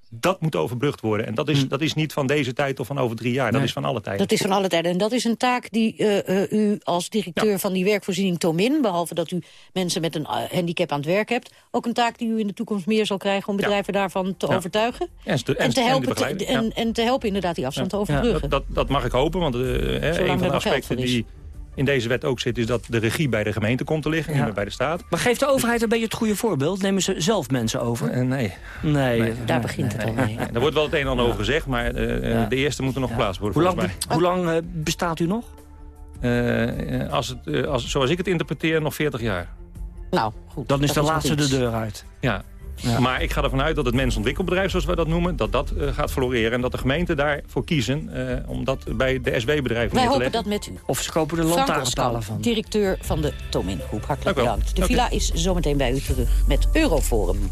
dat moet overbrugd worden. En dat is, dat is niet van deze tijd of van over drie jaar. Dat is van alle tijden. Dat is van alle tijden. En dat is een taak die eh, eh, u als directeur van die werkvoorziening Tomin... behalve dat u mensen met een eh, handicap aan het werk hebt... ook een taak die u in de toekomst meer zal krijgen... om bedrijven daarvan te Ja. overtuigen. En, te en helpen, te- en, ja. en te helpen inderdaad die afstand te overbruggen. dat, dat, dat mag ik hopen, want eh, hè, een van de aspecten die in deze wet ook zit... is dat de regie bij de gemeente komt te liggen, Ja. niet meer bij de staat. Maar geeft de overheid een beetje het goede voorbeeld? Nemen ze zelf mensen over? Eh, nee. Nee. Nee. Daar begint het al mee. Nee, er wordt wel het een en ander over gezegd, maar eh, Ja. de eerste moet er nog geplaatst worden, Hoe lang, hoe lang eh, bestaat u nog? Eh, als het, eh, als, zoals ik het interpreteer, nog 40 jaar. Nou, goed. Dan is dat de laatste de deur uit. Ja. Maar ik ga ervan uit dat het mensontwikkelbedrijf, zoals wij dat noemen... dat dat eh, gaat floreren en dat de gemeenten daarvoor kiezen... eh, om dat bij de SW-bedrijven Wij neer te hopen leggen. dat met u. Of ze kopen er Frank lantaarnpalen van. directeur van de Tomin Groep. Hartelijk bedankt. De villa is zometeen bij u terug met Euroforum.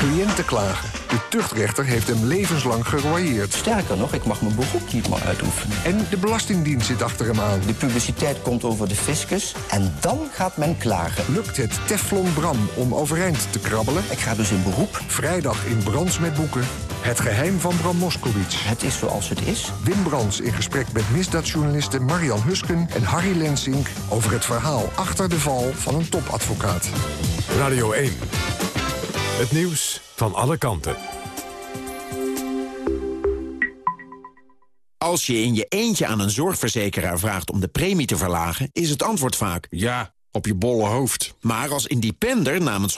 Cliënten klagen. De tuchtrechter heeft hem levenslang geroyeerd. Sterker nog, ik mag mijn beroep niet meer uitoefenen. En de Belastingdienst zit achter hem aan. De publiciteit komt over de fiscus en dan gaat men klagen. Lukt het Teflon Bram om overeind te krabbelen? Ik ga dus in beroep. Vrijdag in Brands met boeken. Het geheim van Bram Moskowitz. Het is zoals het is. Wim Brands in gesprek met misdaadjournalisten Marian Husken en Harry Lensink... over het verhaal achter de val van een topadvocaat. Radio 1. Het nieuws van alle kanten. Als je in je eentje aan een zorgverzekeraar vraagt om de premie te verlagen... is het antwoord vaak... Ja, op je bolle hoofd. Maar als independer namens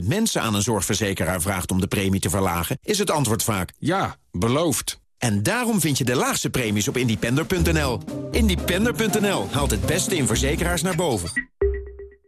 100.000 mensen aan een zorgverzekeraar vraagt om de premie te verlagen... is het antwoord vaak... Ja, Beloofd. En daarom vind je de laagste premies op independer.nl. Independer.nl haalt het beste in verzekeraars naar boven.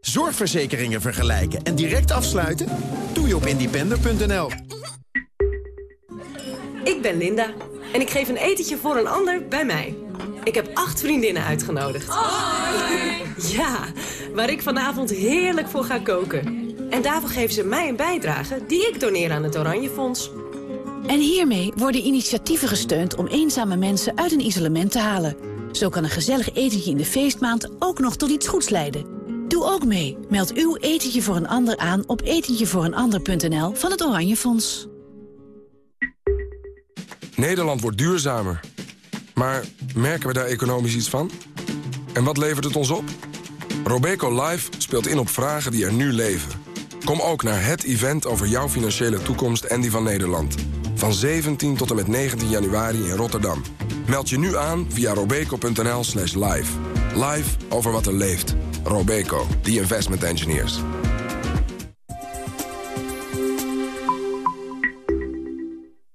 Zorgverzekeringen vergelijken en direct afsluiten? Doe je op independer.nl. Ik ben Linda en ik geef een etentje voor een ander bij mij. Ik heb acht vriendinnen uitgenodigd. Ja, waar ik vanavond heerlijk voor ga koken. En daarvoor geven ze mij een bijdrage die ik doneer aan het Oranje Fonds. En hiermee worden initiatieven gesteund om eenzame mensen uit een isolement te halen. Zo kan een gezellig etentje in de feestmaand ook nog tot iets goeds leiden. Doe ook mee. Meld uw etentje voor een ander aan op etentjevooreenander.nl van het Oranje Fonds. Nederland wordt duurzamer. Maar merken we daar economisch iets van? En wat levert het ons op? Robeco Live speelt in op vragen die er nu leven. Kom ook naar het event over jouw financiële toekomst en die van Nederland. Van 17 tot en met 19 januari in Rotterdam. Meld je nu aan via robeco.nl slash live. Live over wat er leeft. Robeco, the investment engineers.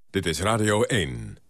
Dit is Radio 1.